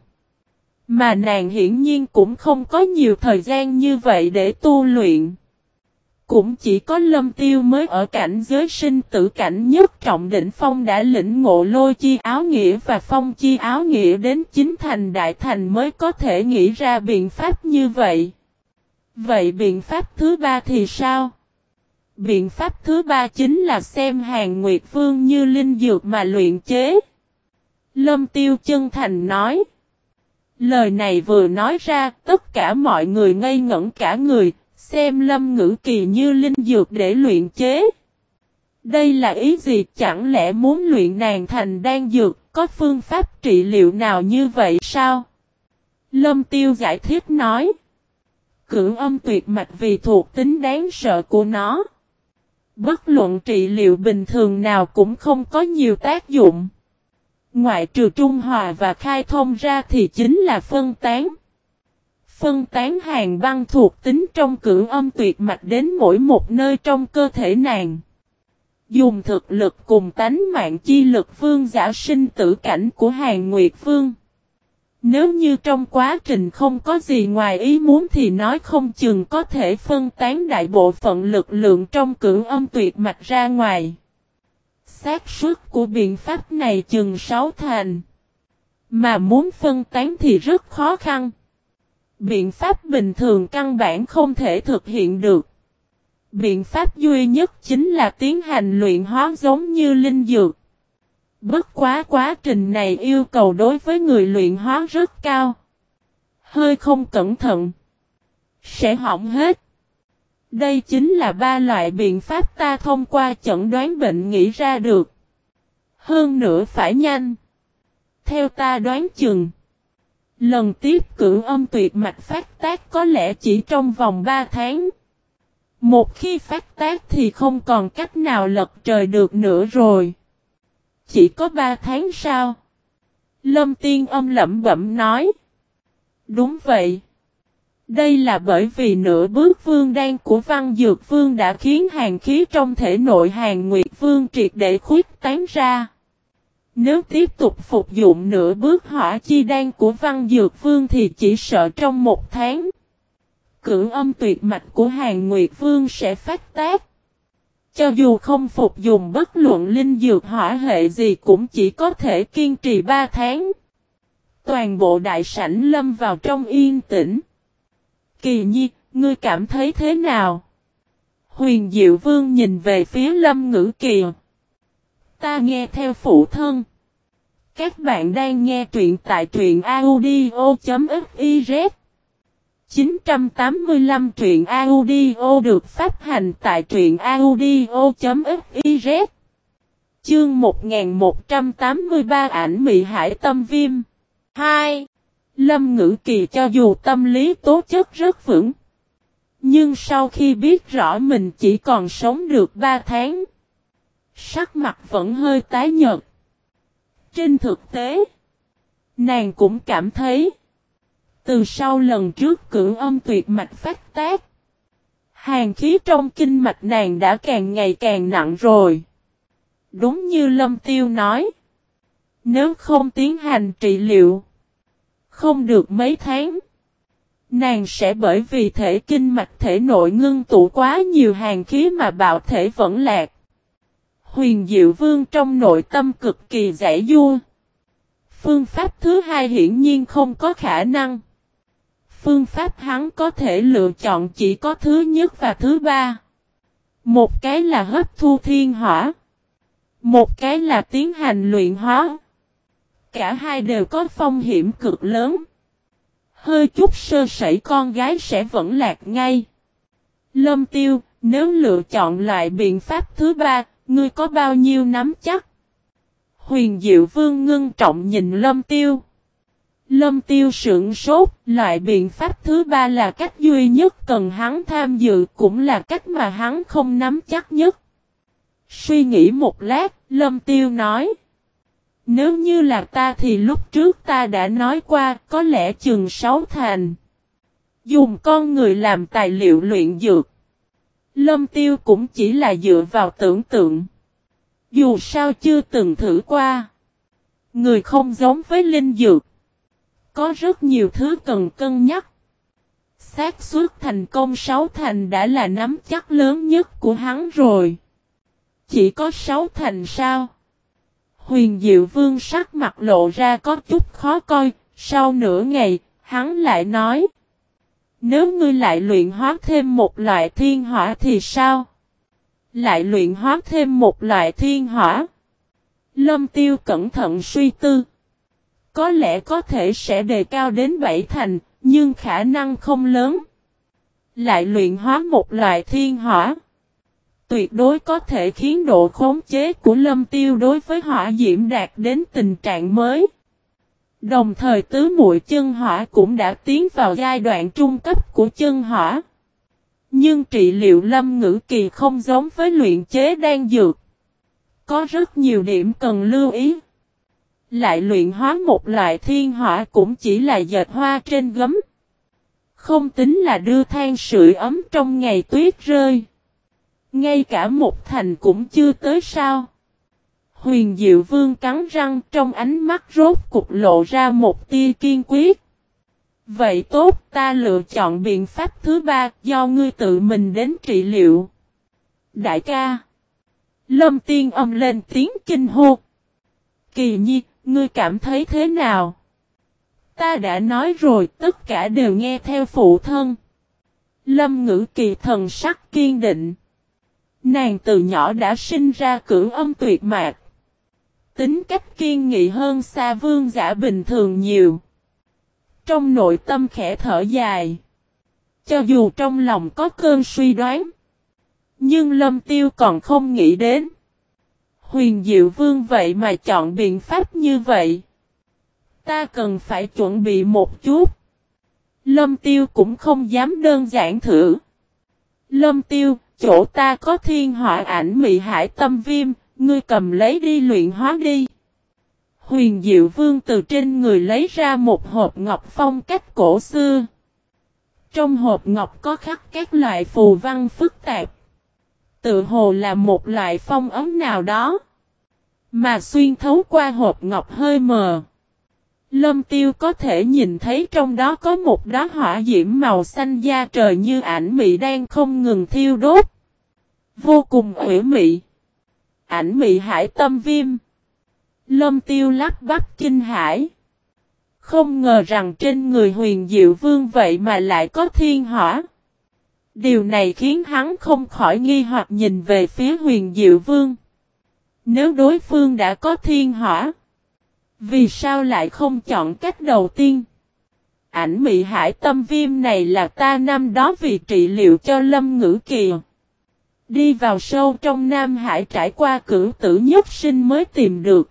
Mà nàng hiển nhiên cũng không có nhiều thời gian như vậy để tu luyện. Cũng chỉ có lâm tiêu mới ở cảnh giới sinh tử cảnh nhất trọng đỉnh phong đã lĩnh ngộ lôi chi áo nghĩa và phong chi áo nghĩa đến chính thành đại thành mới có thể nghĩ ra biện pháp như vậy. Vậy biện pháp thứ ba thì sao? Biện pháp thứ ba chính là xem hàng Nguyệt Vương như linh dược mà luyện chế. Lâm Tiêu chân thành nói. Lời này vừa nói ra, tất cả mọi người ngây ngẩn cả người, xem Lâm Ngữ Kỳ như linh dược để luyện chế. Đây là ý gì chẳng lẽ muốn luyện nàng thành đan dược, có phương pháp trị liệu nào như vậy sao? Lâm Tiêu giải thích nói. Cưỡng âm tuyệt mạch vì thuộc tính đáng sợ của nó. Bất luận trị liệu bình thường nào cũng không có nhiều tác dụng. Ngoại trừ trung hòa và khai thông ra thì chính là phân tán. Phân tán hàng băng thuộc tính trong cưỡng âm tuyệt mạch đến mỗi một nơi trong cơ thể nàng. Dùng thực lực cùng tánh mạng chi lực vương giả sinh tử cảnh của hàng nguyệt vương. Nếu như trong quá trình không có gì ngoài ý muốn thì nói không chừng có thể phân tán đại bộ phận lực lượng trong cưỡng âm tuyệt mạch ra ngoài. xác suất của biện pháp này chừng 6 thành. Mà muốn phân tán thì rất khó khăn. Biện pháp bình thường căn bản không thể thực hiện được. Biện pháp duy nhất chính là tiến hành luyện hóa giống như linh dược. Bất quá quá trình này yêu cầu đối với người luyện hóa rất cao. Hơi không cẩn thận. Sẽ hỏng hết. Đây chính là ba loại biện pháp ta thông qua chẩn đoán bệnh nghĩ ra được. Hơn nữa phải nhanh. Theo ta đoán chừng. Lần tiếp cử âm tuyệt mạch phát tác có lẽ chỉ trong vòng 3 tháng. Một khi phát tác thì không còn cách nào lật trời được nữa rồi. Chỉ có ba tháng sau. Lâm Tiên âm lẩm bẩm nói. Đúng vậy. Đây là bởi vì nửa bước vương đan của văn dược vương đã khiến hàng khí trong thể nội hàng nguyệt vương triệt để khuyết tán ra. Nếu tiếp tục phục dụng nửa bước hỏa chi đan của văn dược vương thì chỉ sợ trong một tháng. Cưỡng âm tuyệt mạch của hàng nguyệt vương sẽ phát tác. Cho dù không phục dùng bất luận linh dược hỏa hệ gì cũng chỉ có thể kiên trì 3 tháng. Toàn bộ đại sảnh lâm vào trong yên tĩnh. Kỳ nhi, ngươi cảm thấy thế nào? Huyền Diệu Vương nhìn về phía lâm ngữ kỳ. Ta nghe theo phụ thân. Các bạn đang nghe truyện tại truyện audio.fiz 985 truyện audio được phát hành tại truyện audio.fiz Chương 1183 ảnh mị hải tâm viêm 2. Lâm Ngữ Kỳ cho dù tâm lý tố chất rất vững, Nhưng sau khi biết rõ mình chỉ còn sống được 3 tháng Sắc mặt vẫn hơi tái nhợt Trên thực tế, Nàng cũng cảm thấy, từ sau lần trước cưỡng âm tuyệt mạch phát tác. Hàng khí trong kinh mạch nàng đã càng ngày càng nặng rồi. Đúng như Lâm Tiêu nói. Nếu không tiến hành trị liệu. Không được mấy tháng. Nàng sẽ bởi vì thể kinh mạch thể nội ngưng tụ quá nhiều hàng khí mà bạo thể vẫn lạc. Huyền Diệu Vương trong nội tâm cực kỳ dễ vua. Phương pháp thứ hai hiển nhiên không có khả năng. Phương pháp hắn có thể lựa chọn chỉ có thứ nhất và thứ ba. Một cái là hấp thu thiên hỏa. Một cái là tiến hành luyện hóa. Cả hai đều có phong hiểm cực lớn. Hơi chút sơ sẩy con gái sẽ vẫn lạc ngay. Lâm tiêu, nếu lựa chọn loại biện pháp thứ ba, ngươi có bao nhiêu nắm chắc? Huyền Diệu Vương ngưng trọng nhìn Lâm tiêu. Lâm tiêu sưởng sốt, loại biện pháp thứ ba là cách duy nhất cần hắn tham dự cũng là cách mà hắn không nắm chắc nhất. Suy nghĩ một lát, Lâm tiêu nói. Nếu như là ta thì lúc trước ta đã nói qua có lẽ chừng sáu thành. Dùng con người làm tài liệu luyện dược. Lâm tiêu cũng chỉ là dựa vào tưởng tượng. Dù sao chưa từng thử qua. Người không giống với linh dược. Có rất nhiều thứ cần cân nhắc. xác suất thành công sáu thành đã là nắm chắc lớn nhất của hắn rồi. Chỉ có sáu thành sao? Huyền Diệu Vương sắc mặt lộ ra có chút khó coi, sau nửa ngày, hắn lại nói. Nếu ngươi lại luyện hóa thêm một loại thiên hỏa thì sao? Lại luyện hóa thêm một loại thiên hỏa. Lâm Tiêu cẩn thận suy tư. Có lẽ có thể sẽ đề cao đến bảy thành, nhưng khả năng không lớn. Lại luyện hóa một loại thiên hỏa. Tuyệt đối có thể khiến độ khống chế của lâm tiêu đối với hỏa diễm đạt đến tình trạng mới. Đồng thời tứ muội chân hỏa cũng đã tiến vào giai đoạn trung cấp của chân hỏa. Nhưng trị liệu lâm ngữ kỳ không giống với luyện chế đan dược. Có rất nhiều điểm cần lưu ý. Lại luyện hóa một loại thiên hỏa cũng chỉ là dệt hoa trên gấm. Không tính là đưa than sưởi ấm trong ngày tuyết rơi. Ngay cả một thành cũng chưa tới sao. Huyền Diệu Vương cắn răng trong ánh mắt rốt cục lộ ra một tia kiên quyết. Vậy tốt ta lựa chọn biện pháp thứ ba do ngươi tự mình đến trị liệu. Đại ca. Lâm tiên âm lên tiếng kinh hô. Kỳ nhi, ngươi cảm thấy thế nào? Ta đã nói rồi tất cả đều nghe theo phụ thân. Lâm ngữ kỳ thần sắc kiên định. Nàng từ nhỏ đã sinh ra cử âm tuyệt mạc. Tính cách kiên nghị hơn xa vương giả bình thường nhiều. Trong nội tâm khẽ thở dài. Cho dù trong lòng có cơn suy đoán. Nhưng lâm tiêu còn không nghĩ đến. Huyền Diệu Vương vậy mà chọn biện pháp như vậy. Ta cần phải chuẩn bị một chút. Lâm tiêu cũng không dám đơn giản thử. Lâm tiêu, chỗ ta có thiên họa ảnh mị hải tâm viêm, ngươi cầm lấy đi luyện hóa đi. Huyền Diệu Vương từ trên người lấy ra một hộp ngọc phong cách cổ xưa. Trong hộp ngọc có khắc các loại phù văn phức tạp. Tự hồ là một loại phong ấm nào đó. Mà xuyên thấu qua hộp ngọc hơi mờ. Lâm tiêu có thể nhìn thấy trong đó có một đá hỏa diễm màu xanh da trời như ảnh mị đang không ngừng thiêu đốt. Vô cùng ủy mị. Ảnh mị hải tâm viêm. Lâm tiêu lắc bắp kinh hải. Không ngờ rằng trên người huyền diệu vương vậy mà lại có thiên hỏa. Điều này khiến hắn không khỏi nghi hoặc nhìn về phía huyền diệu vương. Nếu đối phương đã có thiên hỏa. Vì sao lại không chọn cách đầu tiên? Ảnh mị hải tâm viêm này là ta năm đó vì trị liệu cho lâm ngữ kỳ. Đi vào sâu trong Nam Hải trải qua cử tử nhất sinh mới tìm được.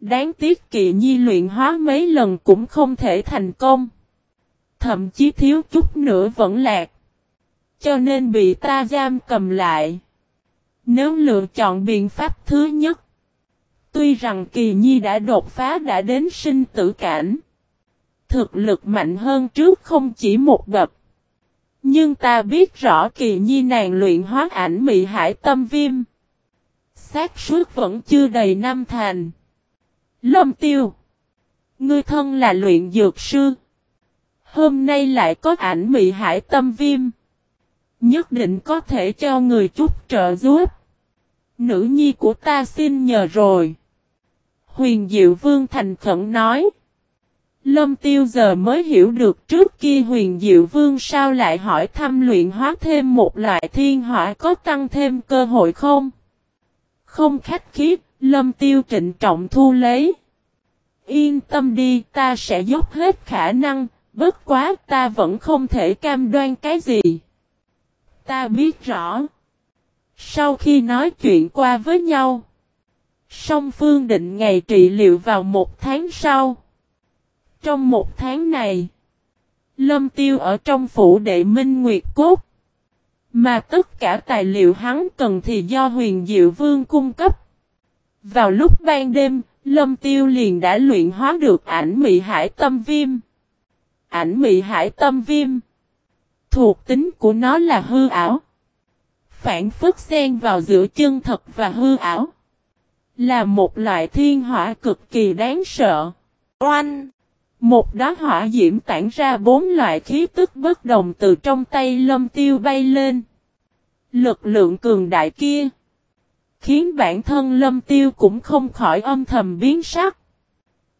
Đáng tiếc kỳ nhi luyện hóa mấy lần cũng không thể thành công. Thậm chí thiếu chút nữa vẫn lạc. Cho nên bị ta giam cầm lại. Nếu lựa chọn biện pháp thứ nhất. Tuy rằng kỳ nhi đã đột phá đã đến sinh tử cảnh. Thực lực mạnh hơn trước không chỉ một bậc. Nhưng ta biết rõ kỳ nhi nàng luyện hóa ảnh mị hải tâm viêm. xác suốt vẫn chưa đầy năm thành. Lâm tiêu. Ngươi thân là luyện dược sư. Hôm nay lại có ảnh mị hải tâm viêm. Nhất định có thể cho người chút trợ giúp. Nữ nhi của ta xin nhờ rồi. Huyền Diệu Vương thành khẩn nói. Lâm Tiêu giờ mới hiểu được trước kia huyền Diệu Vương sao lại hỏi thăm luyện hóa thêm một loại thiên hỏa có tăng thêm cơ hội không? Không khách khí, Lâm Tiêu trịnh trọng thu lấy. Yên tâm đi, ta sẽ dốc hết khả năng, bất quá ta vẫn không thể cam đoan cái gì. Ta biết rõ. Sau khi nói chuyện qua với nhau, song phương định ngày trị liệu vào một tháng sau. Trong một tháng này, Lâm Tiêu ở trong phủ đệ Minh Nguyệt Cốt. Mà tất cả tài liệu hắn cần thì do huyền diệu vương cung cấp. Vào lúc ban đêm, Lâm Tiêu liền đã luyện hóa được ảnh mị hải tâm viêm. Ảnh mị hải tâm viêm. Thuộc tính của nó là hư ảo. Phản phức xen vào giữa chân thật và hư ảo. Là một loại thiên hỏa cực kỳ đáng sợ. Oanh! Một đá hỏa diễm tản ra bốn loại khí tức bất đồng từ trong tay lâm tiêu bay lên. Lực lượng cường đại kia. Khiến bản thân lâm tiêu cũng không khỏi âm thầm biến sắc.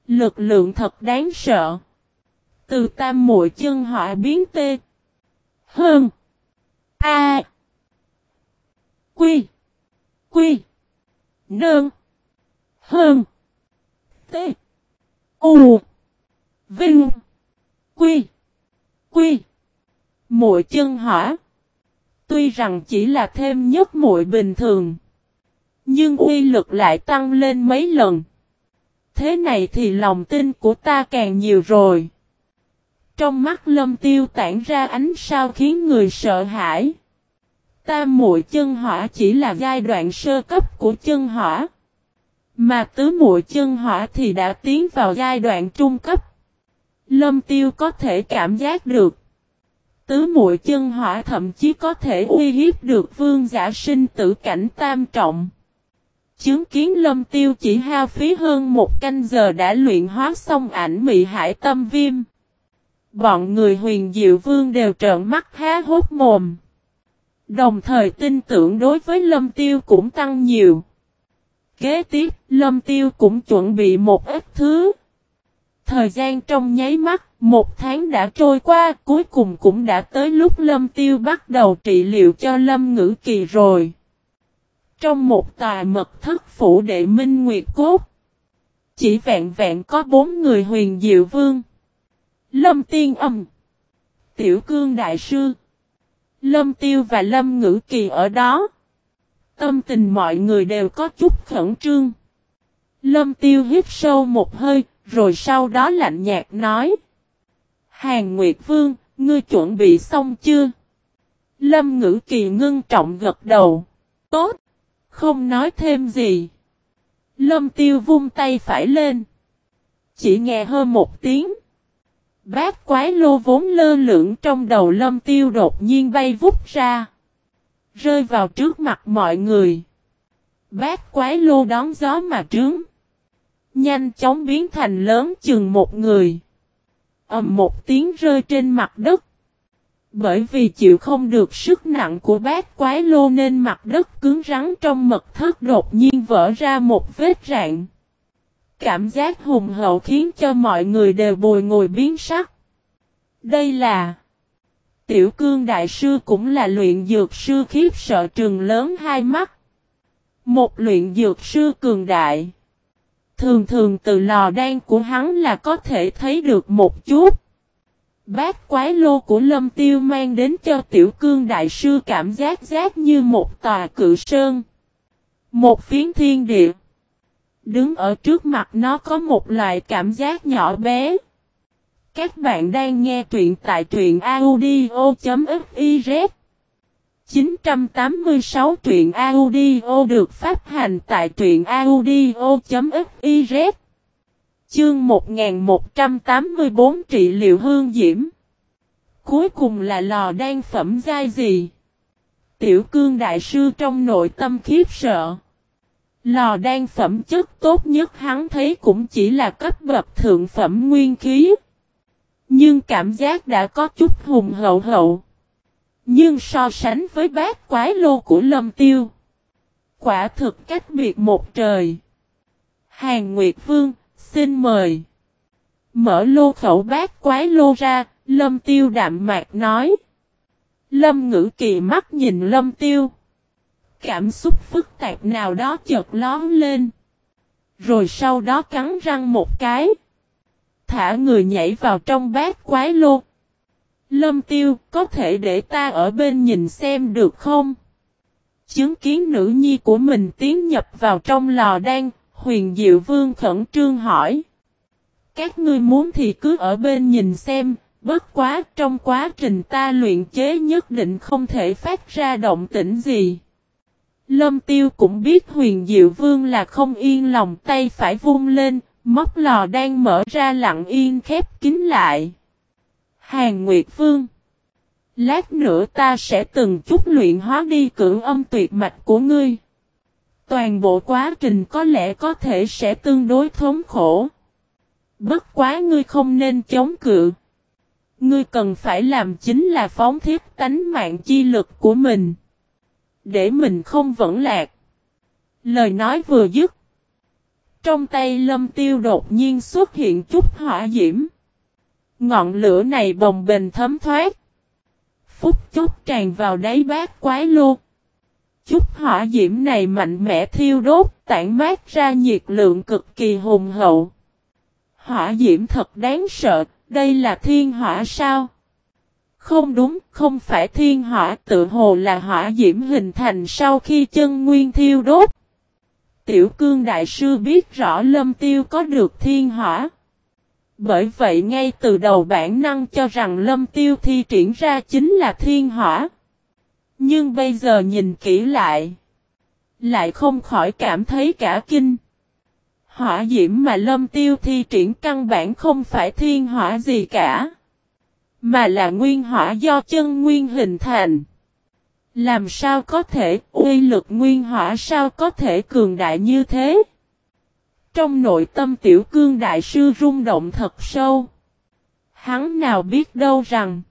Lực lượng thật đáng sợ. Từ tam muội chân hỏa biến tê. Hơn. A. Quy. Quy. Nương. Hơn. T. U. Vinh. Quy. Quy. Muội chân hỏa. Tuy rằng chỉ là thêm nhất muội bình thường. Nhưng uy lực lại tăng lên mấy lần. Thế này thì lòng tin của ta càng nhiều rồi. Trong mắt lâm tiêu tản ra ánh sao khiến người sợ hãi. Ta muội chân hỏa chỉ là giai đoạn sơ cấp của chân hỏa. Mà tứ muội chân hỏa thì đã tiến vào giai đoạn trung cấp. Lâm tiêu có thể cảm giác được. Tứ muội chân hỏa thậm chí có thể uy hiếp được vương giả sinh tử cảnh tam trọng. Chứng kiến lâm tiêu chỉ hao phí hơn một canh giờ đã luyện hóa xong ảnh mị hải tâm viêm. Bọn người huyền diệu vương đều trợn mắt há hốt mồm. Đồng thời tin tưởng đối với lâm tiêu cũng tăng nhiều. Kế tiếp, lâm tiêu cũng chuẩn bị một ít thứ. Thời gian trong nháy mắt, một tháng đã trôi qua, cuối cùng cũng đã tới lúc Lâm Tiêu bắt đầu trị liệu cho Lâm Ngữ Kỳ rồi. Trong một tòa mật thất phủ đệ Minh Nguyệt Cốt, chỉ vẹn vẹn có bốn người huyền diệu vương. Lâm Tiên Âm, Tiểu Cương Đại Sư, Lâm Tiêu và Lâm Ngữ Kỳ ở đó. Tâm tình mọi người đều có chút khẩn trương. Lâm Tiêu hít sâu một hơi, rồi sau đó lạnh nhạt nói. Hàng Nguyệt Vương, ngươi chuẩn bị xong chưa? Lâm Ngữ Kỳ ngưng trọng gật đầu. Tốt. Không nói thêm gì. Lâm Tiêu vung tay phải lên. Chỉ nghe hơn một tiếng. Bát quái lô vốn lơ lửng trong đầu Lâm Tiêu đột nhiên bay vút ra. Rơi vào trước mặt mọi người. Bát quái lô đón gió mà trướng. Nhanh chóng biến thành lớn chừng một người. ầm một tiếng rơi trên mặt đất. Bởi vì chịu không được sức nặng của bát quái lô nên mặt đất cứng rắn trong mật thất đột nhiên vỡ ra một vết rạn. Cảm giác hùng hậu khiến cho mọi người đều bồi ngồi biến sắc. Đây là Tiểu cương đại sư cũng là luyện dược sư khiếp sợ trường lớn hai mắt. Một luyện dược sư cường đại. Thường thường từ lò đan của hắn là có thể thấy được một chút. Bát quái lô của lâm tiêu mang đến cho tiểu cương đại sư cảm giác giác như một tòa cự sơn. Một phiến thiên địa. Đứng ở trước mặt nó có một loại cảm giác nhỏ bé. Các bạn đang nghe truyện tại truyện audio.fif 986 truyện audio được phát hành tại truyện audio.fiz Chương 1184 trị liệu hương diễm Cuối cùng là lò đan phẩm giai gì? Tiểu cương đại sư trong nội tâm khiếp sợ. Lò đan phẩm chất tốt nhất hắn thấy cũng chỉ là cấp bậc thượng phẩm nguyên khí. Nhưng cảm giác đã có chút hùng hậu hậu. Nhưng so sánh với bát quái lô của lâm tiêu. Quả thực cách biệt một trời. Hàng Nguyệt Vương, xin mời. Mở lô khẩu bát quái lô ra, Lâm Tiêu đạm mạc nói. Lâm ngữ kỳ mắt nhìn Lâm Tiêu. Cảm xúc phức tạp nào đó chợt lón lên. Rồi sau đó cắn răng một cái. Thả người nhảy vào trong bát quái lô. Lâm Tiêu, có thể để ta ở bên nhìn xem được không? Chứng kiến nữ nhi của mình tiến nhập vào trong lò đan, huyền diệu vương khẩn trương hỏi. Các ngươi muốn thì cứ ở bên nhìn xem, bất quá trong quá trình ta luyện chế nhất định không thể phát ra động tĩnh gì. Lâm tiêu cũng biết huyền diệu vương là không yên lòng tay phải vung lên, móc lò đang mở ra lặng yên khép kín lại. Hàng Nguyệt Vương Lát nữa ta sẽ từng chút luyện hóa đi cưỡng âm tuyệt mạch của ngươi. Toàn bộ quá trình có lẽ có thể sẽ tương đối thống khổ. Bất quá ngươi không nên chống cự. Ngươi cần phải làm chính là phóng thiết tánh mạng chi lực của mình. Để mình không vẫn lạc. Lời nói vừa dứt. Trong tay lâm tiêu đột nhiên xuất hiện chút hỏa diễm. Ngọn lửa này bồng bềnh thấm thoát. Phúc chút tràn vào đáy bát quái lô. Chút hỏa diễm này mạnh mẽ thiêu đốt, tản mát ra nhiệt lượng cực kỳ hùng hậu. Hỏa diễm thật đáng sợ, đây là thiên hỏa sao? Không đúng, không phải thiên hỏa tự hồ là hỏa diễm hình thành sau khi chân nguyên thiêu đốt. Tiểu cương đại sư biết rõ lâm tiêu có được thiên hỏa. Bởi vậy ngay từ đầu bản năng cho rằng lâm tiêu thi triển ra chính là thiên hỏa. Nhưng bây giờ nhìn kỹ lại. Lại không khỏi cảm thấy cả kinh. Hỏa diễm mà lâm tiêu thi triển căn bản không phải thiên hỏa gì cả. Mà là nguyên hỏa do chân nguyên hình thành. Làm sao có thể, uy lực nguyên hỏa sao có thể cường đại như thế? Trong nội tâm tiểu cương đại sư rung động thật sâu. Hắn nào biết đâu rằng.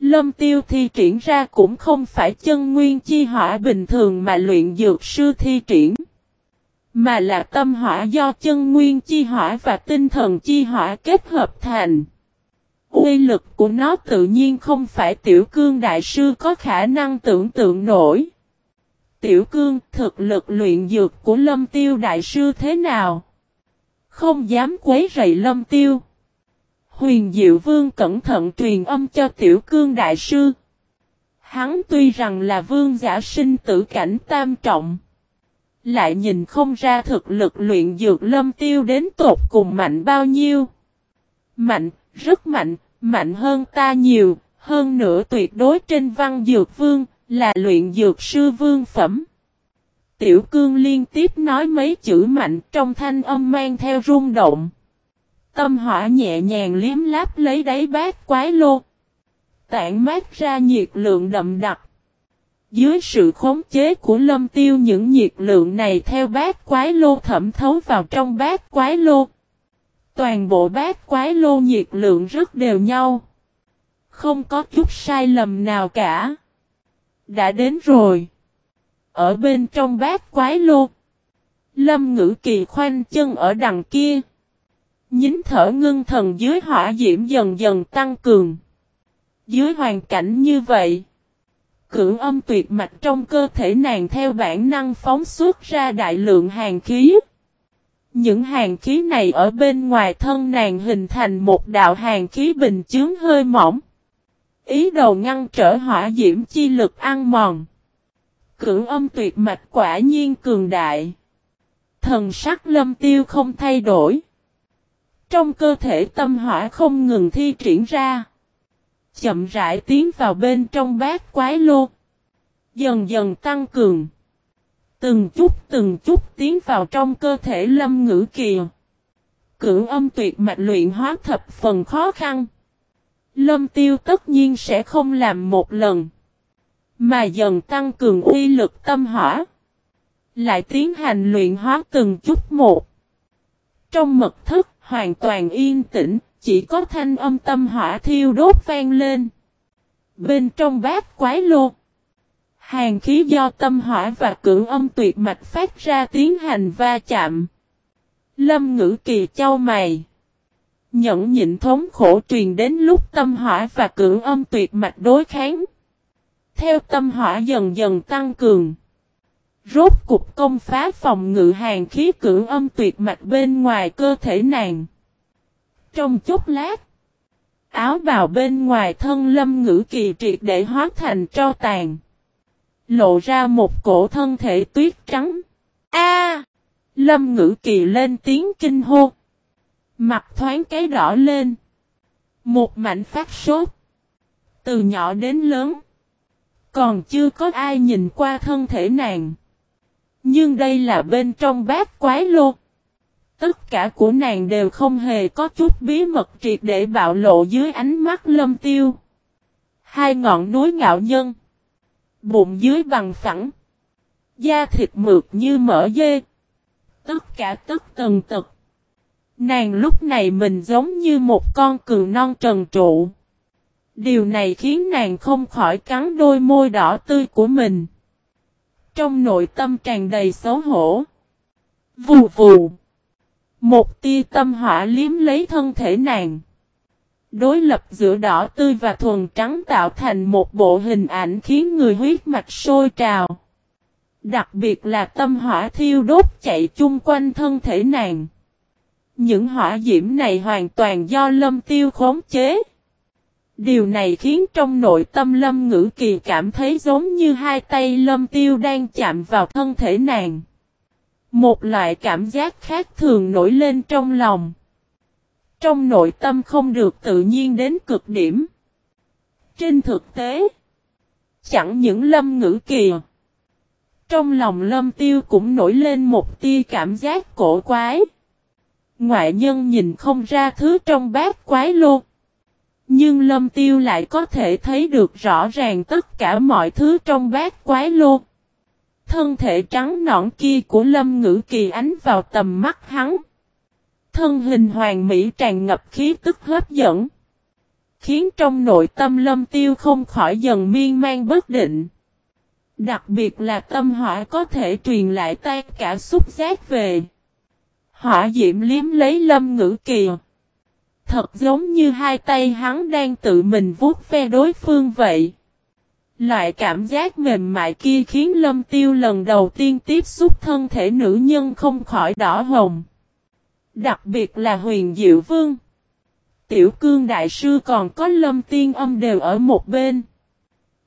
Lâm tiêu thi triển ra cũng không phải chân nguyên chi hỏa bình thường mà luyện dược sư thi triển. Mà là tâm hỏa do chân nguyên chi hỏa và tinh thần chi hỏa kết hợp thành. Uy lực của nó tự nhiên không phải tiểu cương đại sư có khả năng tưởng tượng nổi. Tiểu cương thực lực luyện dược của lâm tiêu đại sư thế nào? Không dám quấy rầy lâm tiêu. Huyền Diệu Vương cẩn thận truyền âm cho tiểu cương đại sư. Hắn tuy rằng là vương giả sinh tử cảnh tam trọng. Lại nhìn không ra thực lực luyện dược lâm tiêu đến tột cùng mạnh bao nhiêu. Mạnh, rất mạnh, mạnh hơn ta nhiều, hơn nữa tuyệt đối trên văn dược vương, là luyện dược sư vương phẩm. Tiểu cương liên tiếp nói mấy chữ mạnh trong thanh âm mang theo rung động. Tâm hỏa nhẹ nhàng liếm láp lấy đáy bát quái lô. Tản mát ra nhiệt lượng đậm đặc. Dưới sự khống chế của lâm tiêu những nhiệt lượng này theo bát quái lô thẩm thấu vào trong bát quái lô. Toàn bộ bát quái lô nhiệt lượng rất đều nhau. Không có chút sai lầm nào cả. Đã đến rồi. Ở bên trong bát quái lô. Lâm ngữ kỳ khoanh chân ở đằng kia. Nhín thở ngưng thần dưới hỏa diễm dần dần tăng cường. Dưới hoàn cảnh như vậy. Cưỡng âm tuyệt mạch trong cơ thể nàng theo bản năng phóng xuất ra đại lượng hàng khí. Những hàng khí này ở bên ngoài thân nàng hình thành một đạo hàng khí bình chướng hơi mỏng. Ý đồ ngăn trở hỏa diễm chi lực ăn mòn. Cưỡng âm tuyệt mạch quả nhiên cường đại. Thần sắc lâm tiêu không thay đổi. Trong cơ thể tâm hỏa không ngừng thi triển ra. Chậm rãi tiến vào bên trong bát quái lô. Dần dần tăng cường. Từng chút từng chút tiến vào trong cơ thể lâm ngữ kỳ. Cưỡng âm tuyệt mạch luyện hóa thập phần khó khăn. Lâm tiêu tất nhiên sẽ không làm một lần. Mà dần tăng cường uy lực tâm hỏa. Lại tiến hành luyện hóa từng chút một. Trong mật thức hoàn toàn yên tĩnh, chỉ có thanh âm tâm hỏa thiêu đốt vang lên. Bên trong bát quái lô. Hàng khí do tâm hỏa và cưỡng âm tuyệt mạch phát ra tiến hành va chạm. Lâm ngữ kỳ châu mày. Nhẫn nhịn thống khổ truyền đến lúc tâm hỏa và cưỡng âm tuyệt mạch đối kháng. Theo tâm hỏa dần dần tăng cường. Rốt cục công phá phòng ngự hàng khí cưỡng âm tuyệt mạch bên ngoài cơ thể nàng. Trong chốc lát. Áo bào bên ngoài thân lâm ngữ kỳ triệt để hóa thành tro tàn. Lộ ra một cổ thân thể tuyết trắng. A! lâm ngữ kỳ lên tiếng kinh hô. Mặt thoáng cái đỏ lên. Một mảnh phát sốt. Từ nhỏ đến lớn. Còn chưa có ai nhìn qua thân thể nàng. Nhưng đây là bên trong bát quái lô. Tất cả của nàng đều không hề có chút bí mật triệt để bạo lộ dưới ánh mắt lâm tiêu. Hai ngọn núi ngạo nhân. Bụng dưới bằng phẳng. Da thịt mượt như mỡ dê. Tất cả tất tần tật. Nàng lúc này mình giống như một con cừu non trần trụ. Điều này khiến nàng không khỏi cắn đôi môi đỏ tươi của mình. Trong nội tâm tràn đầy xấu hổ. Vù vù. Một tia tâm hỏa liếm lấy thân thể nàng. Đối lập giữa đỏ tươi và thuần trắng tạo thành một bộ hình ảnh khiến người huyết mạch sôi trào. Đặc biệt là tâm hỏa thiêu đốt chạy chung quanh thân thể nàng. Những hỏa diễm này hoàn toàn do lâm tiêu khống chế. Điều này khiến trong nội tâm lâm ngữ kỳ cảm thấy giống như hai tay lâm tiêu đang chạm vào thân thể nàng. Một loại cảm giác khác thường nổi lên trong lòng. Trong nội tâm không được tự nhiên đến cực điểm. Trên thực tế, chẳng những lâm ngữ kỳ. Trong lòng lâm tiêu cũng nổi lên một tia cảm giác cổ quái. Ngoại nhân nhìn không ra thứ trong bát quái lô. Nhưng lâm tiêu lại có thể thấy được rõ ràng tất cả mọi thứ trong bát quái lô. Thân thể trắng nõn kia của lâm ngữ kỳ ánh vào tầm mắt hắn. Thân hình hoàng mỹ tràn ngập khí tức hấp dẫn. Khiến trong nội tâm lâm tiêu không khỏi dần miên man bất định. Đặc biệt là tâm hỏa có thể truyền lại tay cả xúc giác về. Hỏa diễm liếm lấy lâm ngữ kỳ. Thật giống như hai tay hắn đang tự mình vuốt ve đối phương vậy. Loại cảm giác mềm mại kia khiến lâm tiêu lần đầu tiên tiếp xúc thân thể nữ nhân không khỏi đỏ hồng. Đặc biệt là huyền diệu vương. Tiểu cương đại sư còn có lâm tiên âm đều ở một bên.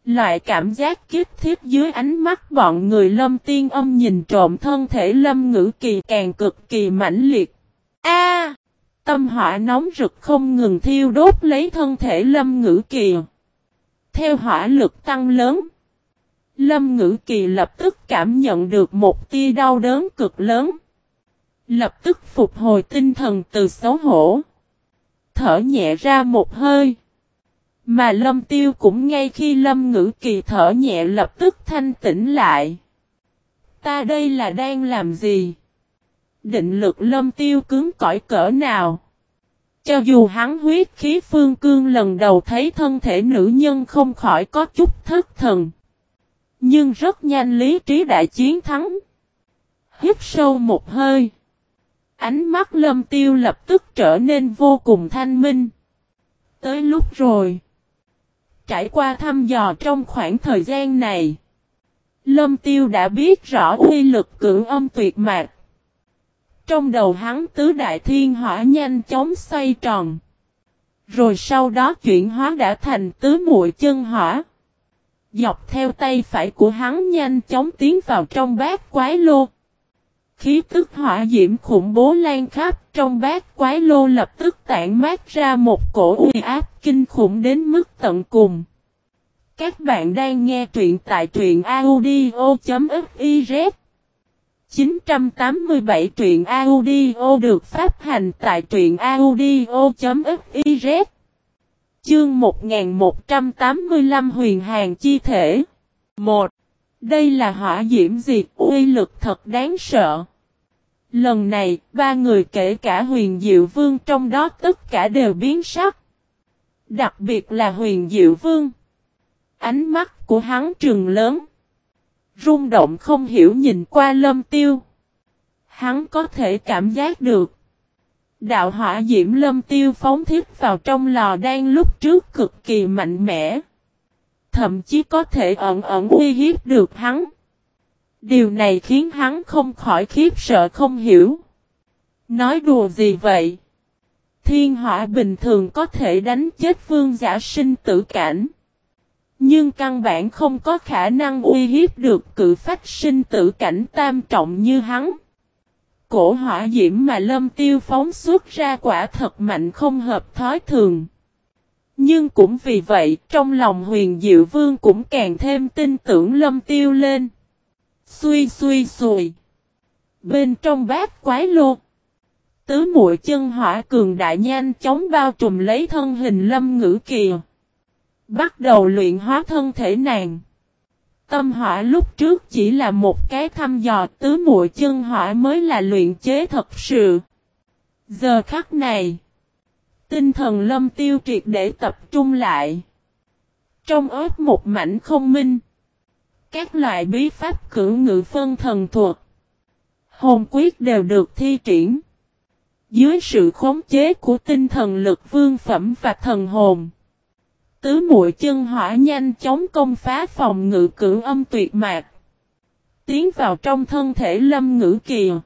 Loại cảm giác kích thiết dưới ánh mắt bọn người lâm tiên âm nhìn trộm thân thể lâm ngữ kỳ càng cực kỳ mãnh liệt. A Tâm hỏa nóng rực không ngừng thiêu đốt lấy thân thể lâm ngữ kỳ. Theo hỏa lực tăng lớn. Lâm ngữ kỳ lập tức cảm nhận được một tia đau đớn cực lớn. Lập tức phục hồi tinh thần từ xấu hổ. Thở nhẹ ra một hơi. Mà lâm tiêu cũng ngay khi lâm ngữ kỳ thở nhẹ lập tức thanh tĩnh lại. Ta đây là đang làm gì? Định lực lâm tiêu cứng cỏi cỡ nào? Cho dù hắn huyết khí phương cương lần đầu thấy thân thể nữ nhân không khỏi có chút thất thần. Nhưng rất nhanh lý trí đã chiến thắng. Hít sâu một hơi. Ánh mắt lâm tiêu lập tức trở nên vô cùng thanh minh. Tới lúc rồi. Trải qua thăm dò trong khoảng thời gian này. Lâm tiêu đã biết rõ uy lực cưỡng âm tuyệt mạc. Trong đầu hắn tứ đại thiên hỏa nhanh chóng xoay tròn. Rồi sau đó chuyển hóa đã thành tứ muội chân hỏa. Dọc theo tay phải của hắn nhanh chóng tiến vào trong bát quái lô. Khí tức hỏa diễm khủng bố lan khắp, trong bát quái lô lập tức tản mát ra một cổ uy áp kinh khủng đến mức tận cùng. Các bạn đang nghe truyện tại truyện audio.fiz 987 truyện audio được phát hành tại truyện audio.fiz Chương 1185 Huyền Hàng Chi Thể 1. Đây là hỏa diễm diệt uy lực thật đáng sợ. Lần này, ba người kể cả huyền diệu vương trong đó tất cả đều biến sắc. Đặc biệt là huyền diệu vương. Ánh mắt của hắn trường lớn. Rung động không hiểu nhìn qua lâm tiêu. Hắn có thể cảm giác được. Đạo hỏa diễm lâm tiêu phóng thiết vào trong lò đang lúc trước cực kỳ mạnh mẽ. Thậm chí có thể ẩn ẩn uy hiếp được hắn. Điều này khiến hắn không khỏi khiếp sợ không hiểu. Nói đùa gì vậy? Thiên hỏa bình thường có thể đánh chết vương giả sinh tử cảnh. Nhưng căn bản không có khả năng uy hiếp được cự phách sinh tử cảnh tam trọng như hắn. Cổ hỏa diễm mà lâm tiêu phóng xuất ra quả thật mạnh không hợp thói thường. Nhưng cũng vì vậy, trong lòng huyền diệu vương cũng càng thêm tin tưởng lâm tiêu lên. Xuy xuy xùi. Bên trong bát quái lô. Tứ muội chân hỏa cường đại nhanh chóng bao trùm lấy thân hình lâm ngữ kìa. Bắt đầu luyện hóa thân thể nàng. Tâm hỏa lúc trước chỉ là một cái thăm dò, tứ muội chân hỏa mới là luyện chế thật sự. Giờ khắc này. Tinh thần lâm tiêu triệt để tập trung lại. Trong ớt một mảnh không minh. Các loại bí pháp cử ngự phân thần thuật. Hồn quyết đều được thi triển. Dưới sự khống chế của tinh thần lực vương phẩm và thần hồn. Tứ muội chân hỏa nhanh chóng công phá phòng ngự cử âm tuyệt mạc. Tiến vào trong thân thể lâm ngữ kìa.